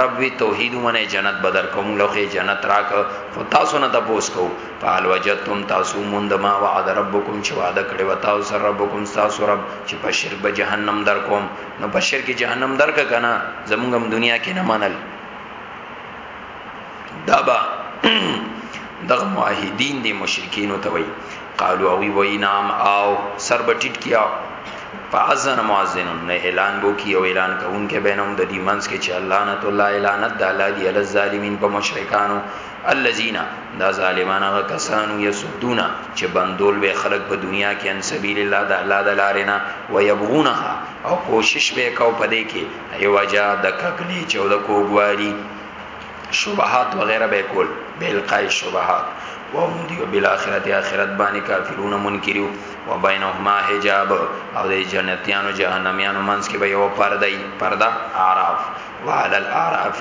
رب وی توحید منه جنت بدر کوم لوخه جنت راک خو تاسو نه تاسو کو فعل وجدتم تاسو موند ما وعد ربکم چې وعده کړی و تاسو سره ربکم تاسو رب چې په شرک به جهنم در کوم نو په شرک جهنم درک کنه زمونږ هم دنیا کې نه منل دبا دغه موحدین دي مشرکین او توي قالو او وی نام او سر بټټ کیا فاذن مؤذن نه اعلان بو کی او اعلان کوونکې بینهم د دې منځ کې چې الله نه تو لا اعلانت د الله دی ال ظالمین په مشرکانو الذين دا ظالمان هغه کسانو یسدون چې بندول به خلق په دنیا کې ان سبیل الله د الله د لارې نه ويبغونها او کوشش به کو پدې کې ایواجا د ککلی چې د کوګواری شبهات وغیرہ به کول بیل قای شبهات وهم دی بالاخره اخرت باندې کافرون منکرو وبینهما حجاب او د جنتیانو جهنميانو منځ کې به یو پرده پرده اعراف وعلى الاعراف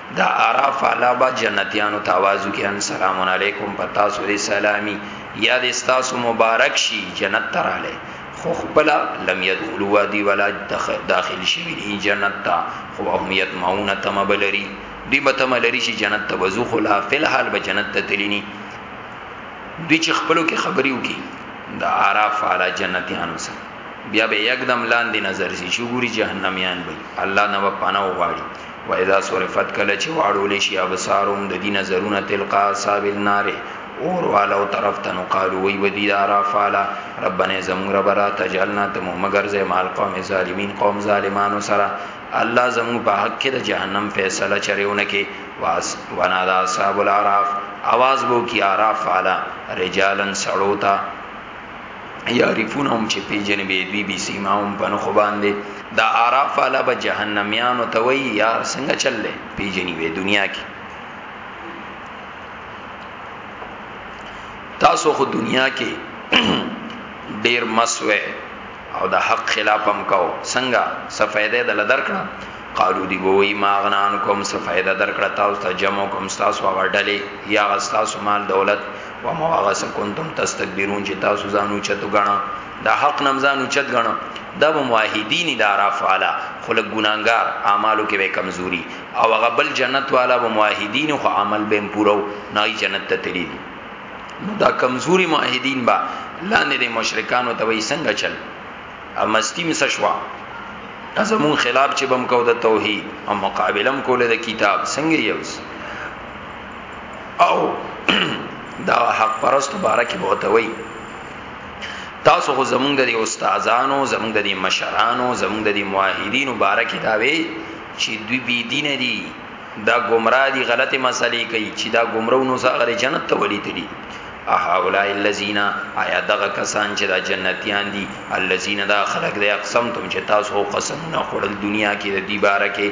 دا عراف علا با جنتیانو تاوازو کې ان سلام علیکم پتا سوري سلامي یا د استاسو مبارک شي جنت تراله خو خپل لم يدخلوا وادي ولا داخل شي دي جنت تا خو هم يتمعون تمبلري دي بتملري شي جنت ته وزو خو لا فل حال به جنت ته تليني دوی چې خپلو کې خبري وکي د عراف علا جنتیانو سره بیا به یکدم لاندې نظر شي شګوري جهنميان به الله نو پناه وغواړي واذا صرفت کله چې واړول شي ابصارهم د دین نظرونه تلقا اصحاب النار اور والو طرف تنو قالو وی ودی دارا فالا ربنا زمون ربلا تجعلنا تمو مگر زې مال قوم ظالمین قوم ظالمانو سره الله زمون په حق کې د جهنم فیصله چریونه کې واس وانا دا اصحاب العراف आवाज بو کی عراف فالا رجالن سړوتا یعرفونهم چې پیجن به دوی بي سیماهم په نخو باندې دا عرف علا به جهنميان او توي یار څنګه چللې پیجنې به دنیا کې تاسو خو دنیا کې ډیر مسوي او د حق خلاف هم کاو څنګه سفیده د لدر کړه قالو دی وای ما غنان کوم سفیده در کړه تاسو ته جمع کوم تاسو غړډلې یا تاسو مال دولت وما هغه څه کنتم تستكبرون چې تاسو ځان اوچت غنا دا حق نم ځان اوچت غنا دا موحدین دا عرف والا خلق ګناګار اعمالو کې به کمزوري او هغه بل جنت والا به موحدین خو عمل به پورو نه جنت ته تللی نو دا کمزوري موحدین با لاندې د مشرکانو ته وای څنګه چل ا مستی می سشوا ازمون خلاف چې بم کو د توحید او مقابلم کوله د کتاب څنګه یوس او دا حق پرست مبارک بوتوي تاسو خو زمونږ د استادانو زمونږ د مشرانو زمونږ د موحدینو مبارک دا وی چې دوی بی دین دي دا گمراه دي غلطه مسلې کوي چې دا گمراهونو سره جنت ته ولي دي اهؤلاء الذین آیا دغه کسان چې دا جنتیان دي الذین دا خلق دې اقسم تم چې تاسو قسمونه خړل دنیا کې د دی بارکه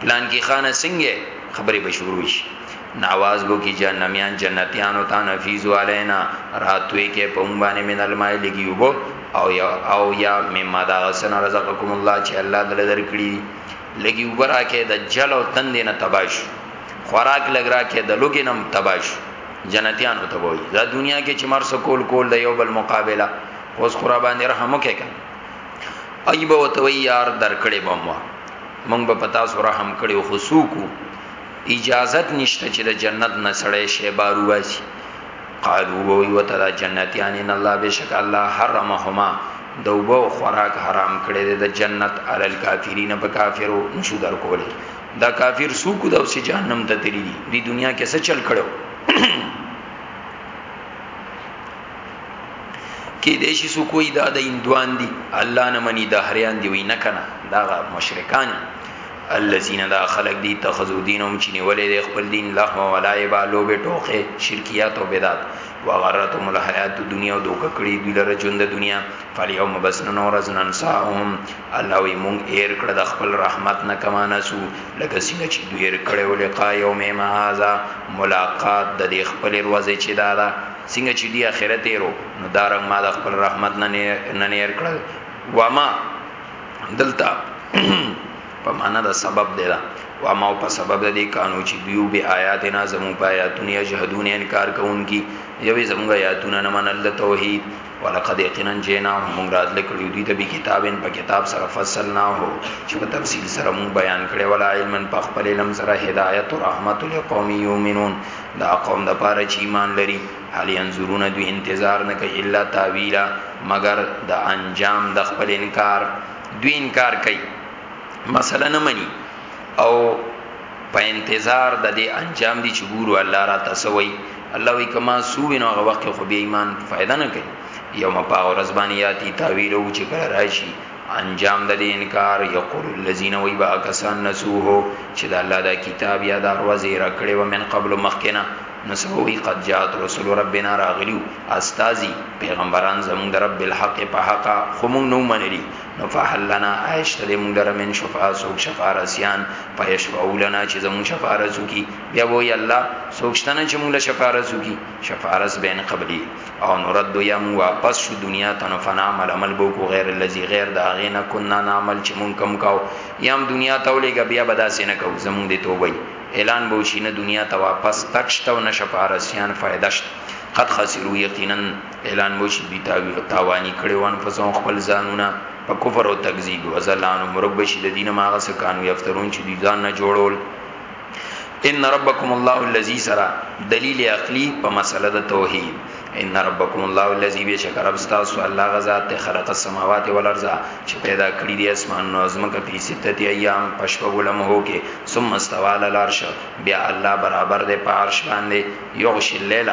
پلان کې خانه څنګه خبرې به شروع شي نواز بو کی جهنميان جنتيان او تنفيذ علينا راتوي کې په مونږ باندې من الماء لګي وبو او یا او یا مما دا سن رزقکم الله چې الله تعالی درکړي لګي وبرا کې د جل او تند نه تباش خوراک لګرا کې د لوګي نم تباش جنتيان او تبوي دا دنیا کې چې مرسه کول کول د یو بل مقابله اوس خرابان رحم وکړه ایبه وتوی یار درکړې بموا مونږ به پتا سو رحم کړي خو سوکو اجازت نشته چې د جنت نه سړې شی بارو واسي قالو وی وته د جنتیان ان الله بشک الله حرمهما دوبو خوراک حرام کړي د جنت علل کافرین په کافرو نشو در کولی دا کافر سوکو د اوسې جهنم ته تللی دی دنیا کې څه چل کړو کې دې شي سو کوئی دا د اندوان دي الله نه مني د هریان دی وی نه کنه دا مشرکان الذين دا خلق دي تخذو دينهم چې نیولې د خپل دین لهو ولای با لوبه ټوخه شرکیات او بدعت وغرتهم الحیات الدنیا او دوک کړي دوی لره ژوند د دنیا فالیوم بسنن اور از ننساهم الله وی مونږ ایر کړه د خپل رحمت نه کمانه سو لکه څنګه چې دوی ایر کړه ولقا یوم ماذا ملاقات د خپل ورځې چې دارا څنګه چې دی اخرت تیرو نو دا رنګ ما د خپل رحمت نه نه نیر کړل وما دلته په معنا د سبب دی دا و ما په سبب د دې کانو چې دیو به آیاتنا زمو په آیاتونه یجحدون انکار کوونکی یوې زمو آیاتونه نه منل توحید ولقد یقینا جینا موږ راتل کړي دي ته به کتابن په کتاب سره فصلنا هو چې په تفصیل سره موږ بیان کړي ولا علما په خپل علم سره هدایت او رحمت لقوم یؤمنون دا قوم د پاره چې ایمان لري هل ينظرون دوی انتظار نه کوي الا تعویلا مگر د انجام د خپل انکار دوی انکار کوي مسله نه مني او په انتظار د دې انجام دي چې ګورو الله را تسوي الله وی کما سو نو هغه وخت خو به ایمان فائدہ نه کوي یوم پا ورځ باندې یاتی تعویل او چې کړه راشي انجام د دې انکار یقول الذين وی با کسان نسوه چې د الله د کتاب یا د اروازې را کړې و من قبل مخکنا نو سوي قد جات رسول ربنا راغلو استاذي پیغمبران زمون د رب الحق په حق خو مونږ نو منلي نو فحل لنا عائشہ دې مونږ لره من شفاعه سوک شفارسیان فیشفعو لنا چې زمون شفارسو کی بیا وای الله سوکشتنه چې مونږ له شفارسو کی شفارس بین قبلی او نرد یا مو واپس شو دنیا ته نو فنا عمل عمل بو کو غیر الذی غیر دا غینا کنا نعمل چې مونږ کم کاو یام دنیا ته ولېګ بیا بدا سینه کو زمون دې توبه اعلان بو شي نه دنیا ته واپس تکشته او نه شفارسیان فائدشت قد خسرو یقینا اعلان مو شي دوی تاویل او تاوانی کړي وان فسون خپل ځانونه په کفر او تکذیب او زلانو مرب شي د دینه ماغه سکانو یفترون چې دوی ځان نه جوړول ان ربکم الله الذی سرا دلیل عقلی په مسله د توحید ان ربکم الله الذی بشک رب تاسو الله غزا ته خلق السماوات والارض چې پیدا کړی دی اسمان نو ازم کا په سته ایام پښپ ولم هو کې ثم استوى على العرش بیا الله برابر دی په عرش باندې یغش الليل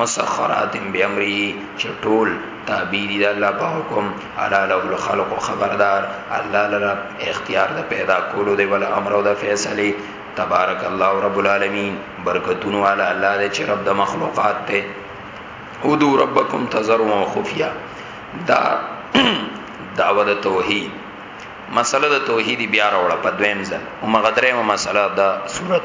مسخرات بامره چې ټول تابع دي د الله په حکم الا له الخلق خبردار الله لره اختیار د پیدا کولو دی ول امر او د فیصله تبارک الله رب العالمین برکتونو علی الله دې چې رب د مخلوقات ته ادو ربکم تزروا خفیا دا دعوه د توحید مسله د توحید بیا راوړه په دویم ځل او مغدرې مسله د صورت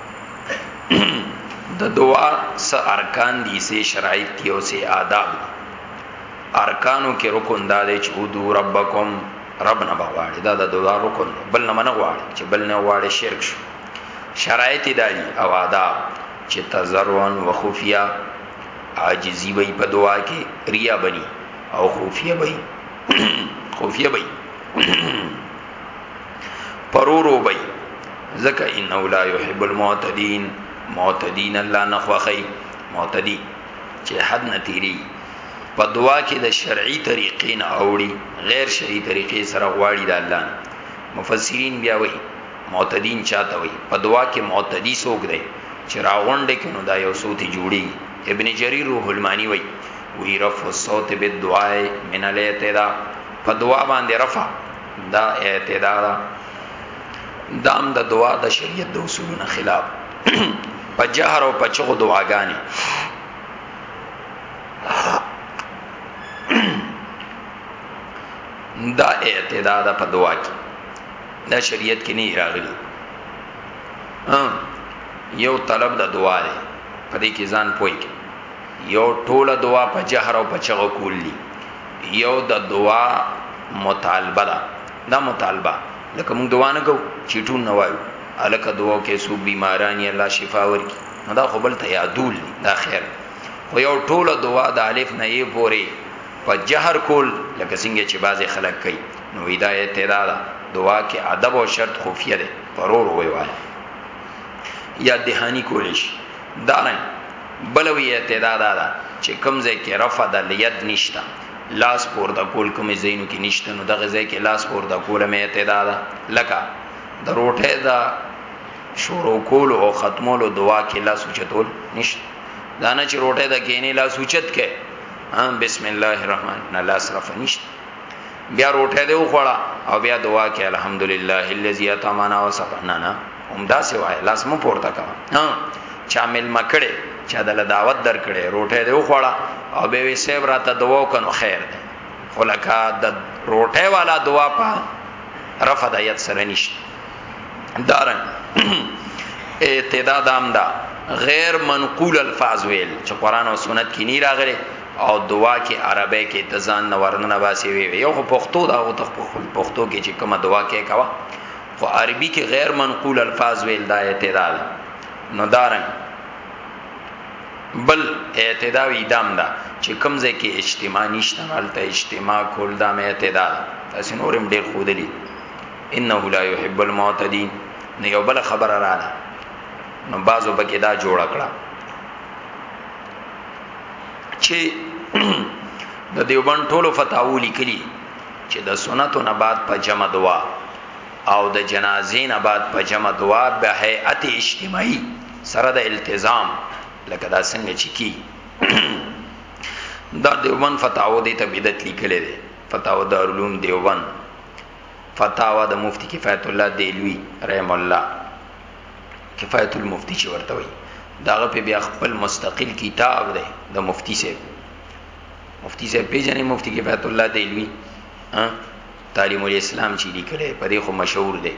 د دعا س ارکان دي سه شرایط دي او سه آداب دي ارکانو کې رکن دا دی چې ودو ربکم رب نه بغواړي دا د دعا رکن دی بل نه منه غواړي چې بل نه غواړي شرک شو شرایط دالي او آداب چې تزروان وخفیا عاجزی وي په دعا کې ریا بني او خفیا وي خفیا وي پرورو بی زکه انه لا يحب المعتدين معتدين الله نه خوخی معتدی چې حد نه تیری په دعا کې د شرعي طریقې نه اوړي غیر شرعي طریقې سره غواړي د الله مفسرین بیا وایي معتدین چاته وایي په دعا کې معتدی څوک دی چې راغونډه کینو دا یو صوت جوړي ابن جریر روح المانی وایي وی رفع الصوت بالدعاء من الاعتداء په دعا باندې رفع دا اعتدا دا دام د دعا د شریعت د اصولونو خلاف په جهر او په چغو دعاګانی دا اعتدا دا په دعا کې دا شریعت کې نه راغلی یو طلب د دعا دی په دې کې ځان پوي کې یو ټوله دعا په جهر او په چغو کولی یو د دعا مطالبه ده دا مطالبه لکه موږ دعا نه کوو چټون نه وایو الکه دعا کې سو بیماران یې الله شفا ورکي نو دا خو بل ته یادول دا خیر خو یو ټوله دعا د الف نه یې پوري په جهر کول لکه څنګه چې بعضې خلک کوي نو هدایت ته دا ده دعا کې ادب او شرط خفیه ده پرور وی وای یا دهانی کول شي دارنګ بل وی اعتدا دا ده چې کوم ځای کې رفع د الید نشته لاس پورته کول کوم زینو کې نشته نو دغه ځای کې لاس پورته کول مې اعتدا ده لکه د روټه دا شروع کول او ختمولو دعا کې لاس اوچتول نشته دا نه چې روټه دا کینې لاس اوچت کې ها بسم الله الرحمن نه لاس رفع نشته بیا روټه دې وخوړه او بیا دعا کې الحمدلله الذي اتمنا وسقنا نه هم دا سی وای لاس مو پورته کا ها چا مل مکړه چا دل دعوت درکړي روټه دی خوړه او به وی سیب را ته دعا کنو خیر دی خلکا د روټه والا دعا په رفع د یت سره نشته دارن اعتداد امدا غیر منقول الفاظ ویل چې قران او سنت کې نه راغلي او دعا کې عربی کې تزان نورنه باسي وی یو پښتو دا او پښتو کې چې کومه دعا کې کاوه خو عربی کې غیر منقول الفاظ ویل دا اعتدال نو دارن بل اعتدا و ادام دا چې کمزه کې اجتماع نشته حالته اجتماع کول دا مې اعتدا تاسو نورم ډیر خودلی انه لا يحب المعتدين نو یو بل خبر را ده نو بازو بکې دا جوړ کړه چې د دیوبند ټولو فتاوو لیکلي چې د سنتو نه بعد په جمع دعا او د جنازې نه بعد په جمع دعا به هيئت اجتماعي سره د التزام لکه دا څنګه چې کی دا دیوبند فتاو دې ته بدعت لیکلې ده فتاو دارالعلوم دیوبند فتاوا د مفتی کفایت الله دیلوی رحم الله کفایت المفتی چې ورته وي داغه په بیا خپل مستقل کتاب ده د مفتی سره مفتی صاحب پیژنې مفتی کفایت الله دیلوی ها تعلیم الاسلام چې لیکلې په دې خو مشهور دی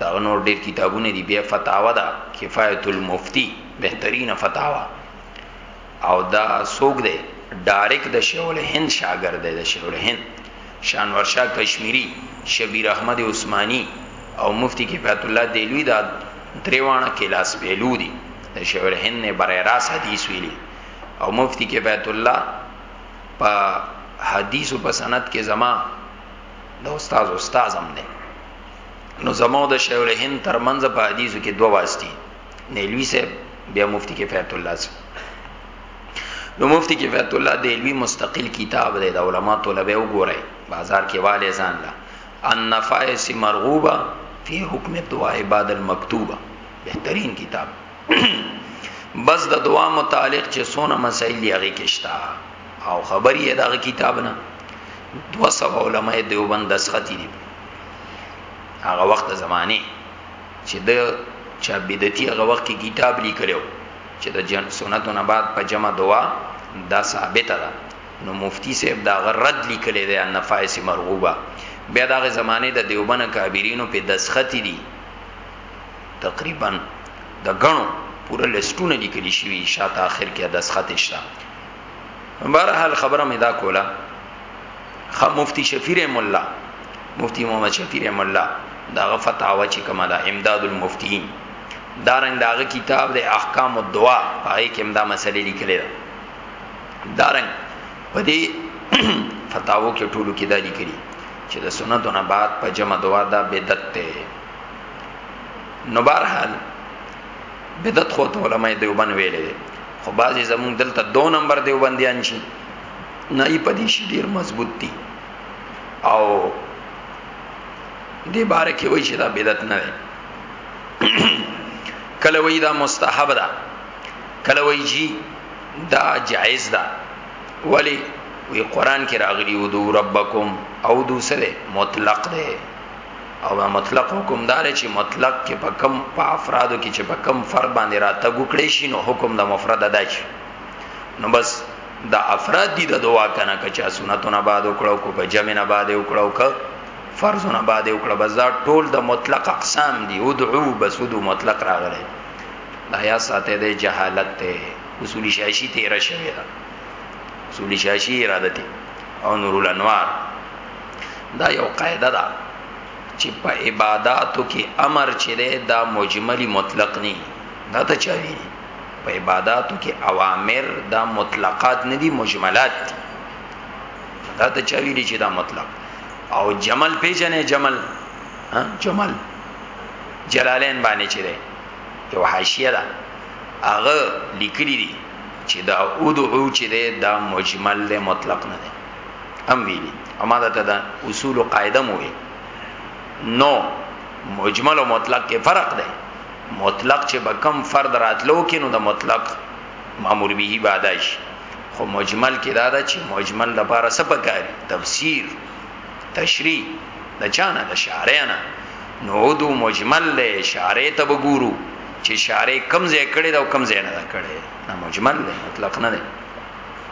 دا نور ډېر کتابونه دي بیا فتاوا ده کفایت المفتی بهترینه فتاوا او دا سوق دی ډایرک د شیول هند شاګرد دی د شیول هند شانور شاه کشمیری شبیر احمد عثماني او مفتی کفایت الله دیلوی دا دریوانه کلاس بیلو دي د شیول هند نه برای راس حدیث ویلي او مفتی کې بیت الله په حدیث په سند کې زما د استاد استاد هم نه نو زمو د شیخ الهند ترمنځ په حدیثو کې دوه واسطي نیلوی صاحب بیا مفتی کې فیت الله صاحب نو مفتی کې فیت الله د علمي مستقل کتاب دی د علما طلبه وګورئ بازار کې والي ځان لا النفائس مرغوبه فی حکم الدعاء بعد المکتوبه بهترین کتاب بس د دعا متعلق چې سونه مسائل دی هغه کېشتا او خبرې دغه کتاب نه دوا سو علماء دیوبند دسختی دي هغه وخت زمانه چې د چا بدعتي هغه وخت کې کتاب لیکلو چې د جن سنتو نه بعد په جمع دعا دا ثابت ده نو مفتی صاحب دا غرد لیکلې ده نفایس مرغوبه بیا دغه زمانه د دیوبند کابرینو په دسختی دي تقریبا د غنو پوره لیستونه لیکل شوی شاته اخر کې د اسخط شته بهرحال خبره مې دا کوله خ مفتی شفیع رحم الله مفتی محمد شفیع رحم الله دا فتاوا چې کومه ده امداد المفتین دا رنګ داغه کتاب د احکام الدعاء پای کې امدا مسلې لیکل ده دا رنګ په دې فتاوو کې ټولو کې دا لیکلي چې د سنتو نه بعد په جمع دعا دا بدعت ده نو بهرحال بدعت خو ته علماء دیوبند ویلې دي خو بعضی زمون دلته دو نمبر دیوبندیان شي نه یې پدې شي ډیر مضبوط دي او دې باره کې وایي چې دا بدعت نه ده کله وایي دا مستحب ده کله وایي جی دا جائز ده ولی وی قران کې راغلی او دو ربکم او دوسره مطلق ده او دا مطلق حکم دار چې مطلق کې په کم په افرادو کې چې په کم فرد باندې راته ګکړې شي نو حکم د مفرد ادا شي نو بس دا افراد دي د دوا کنه که چا سنتونه بعد وکړو کو په جمع نه بعد وکړو که فرضونه بعد وکړو بس دا ټول د مطلق اقسام دي ادعو بس ودو مطلق راغلي دا یا ساته د جهالت ته اصول شاشي تیر شوی دا اصول شاشي اراده ته او نور الانوار دا یو قاعده ده چې په عبادتو کې امر چې ده دا مجملی مطلق نه دا ته چوي په عبادتو کې اوامر دا مطلقات نه دي مجملات دي دا ته چوي چې دا مطلق او جمل پیژنې جمل ها جمل جلالین باندې چې ده یو حاشیه ده هغه لیکلی دي چې دا او دعو چې ده دا مجمل ده مطلق نه ده هم ویلي او ما درته دا اصول او قاعده مو وي نو مجمل او مطلق کې فرق دی مطلق چې بکم فرد راتلو کې نو د مطلق مامور به باداش خو مجمل کې دا ده چې مجمل د بار سپکاري تفسیر تشریح د چانه د شارعنا نو دو مجمل له شارع ته وګورو چې شارع کم ځای کړي دا کم ځای نه کړي نه مجمل مطلق نه دی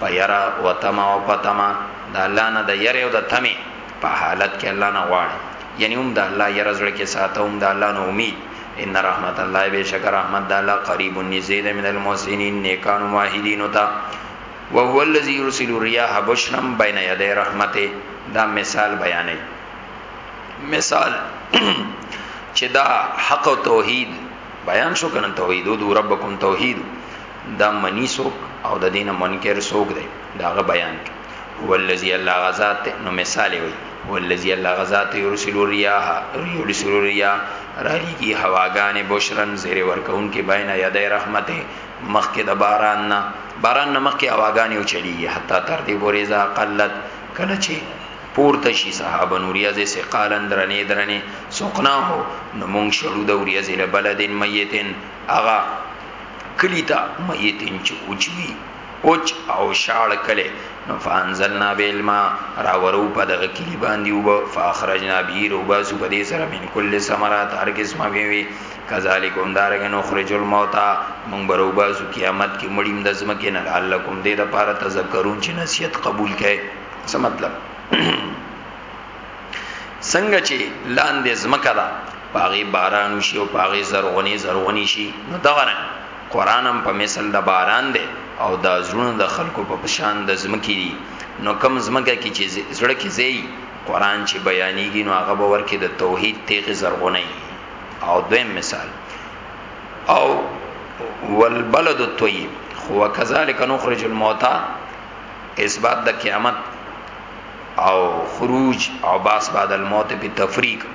په یره و طمع او په طمع د الله نه د یره او د طمع په حالت کې الله نه غواړي یعنی هم د الله یره زړه کې ساته هم د الله نه امید ان رحمت الله به شکر رحمت د الله قریب النزید من المحسنین نیکان واحدین تا وهو الذی یرسل الرياح بشرا بین یدی رحمته دا مثال بیانې مثال چې دا حق او توحید بیان شو کنه توحید او ربکم توحید دا منی سوک او د دینه منکر سوک دی داغه بیان کی هو الذی الله غزاد نو مثال وی هو الذی الله غزاد یرسل الرياح یرسل الرياح رالیږي هواګانې بشرن زیر ورکون کې بین یدای رحمت مخکې د باران نه باران نه مخکې هواګانې او چلیږي حتی تر دې پورې ځا قلت کله چې پورته شي صحابه نوریاز سه قالن درنې درنې سقنا هو نو مونږ شړو د وریاز له بلدین میتن اغا کلی تا میتن چې اوچوي اوچ او شاړ کله نو فانزلنا بیلما را ورو په دغه کلی باندې وب فاخرجنا به روبا سو په دې سره من کل ثمرات هر قسمه وی کذالک هم دارنګ نو خرج الموت مونږ بروبا سو قیامت کې مړیم د زمکه نه لعلکم دې د پاره تذکرون چې نصیحت قبول کړي څه مطلب څنګه چې لاندې زمکه ده پاغي باران شي او پاغي زرغونی زرغونی شي نو دا غره قران هم په مثال د باران دی او د زړونو د خلکو په پشان د زمکی دی نو کم زمکه کې چې زړه کې زی قران چې بیانېږي نو هغه باور کې د توحید تیغ زرغونی او دویم مثال او والبلد الطيب هو كذلك نخرج الموتى اثبات د قیامت او خروج او باس بعد الموت په تفریق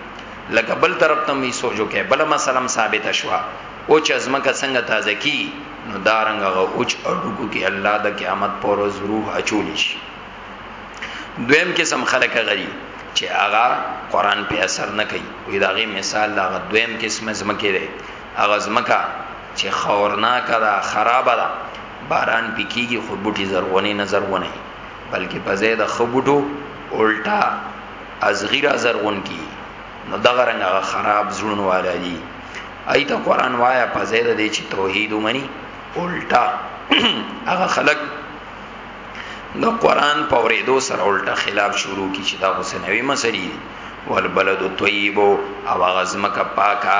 لکه بل طرف ته می سوچو کې بل مثلا ثابت شوا او چې ازمکه څنګه تازه کی نو دارنګ غو اوچ اډوکو کې الله د قیامت پر ورځ روح اچول شي دویم قسم خلک غري چې هغه قران په اثر نه کوي وې داغه مثال دا دویم قسم زمکه ده هغه زمکه چې خورنا کړه خراب ده باران پکېږي خو بوټي زرغونی نظر ونه بلکې په ځای د خبوټو الټا ازغیرا زرغون کی نو دغه رنګ هغه خراب زړونو والا دي ایت قران وایا په زید دی چې توحید ومني الټا هغه خلق د قران په ورېدو سره الټا خلاف شروع کی چې دا حسینوی مسری والبلد الطیب او هغه زمکه پاکه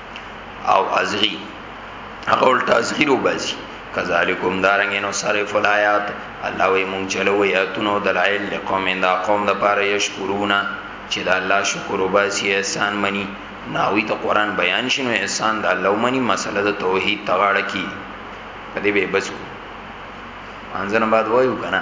او ازغی هغه الټا ازغی رو بازی کذالکم دارنګ نو صرف الایات الله وی مونږ چلو وی اتونو دلایل لقوم ان دا قوم د پاره یشکرونا چې د الله شکر وباسي احسان مني ناوی ته قران بیان شنو احسان د الله مني مسله د توحید تغاړه کی په دې به بس انځنه بعد وایو کنه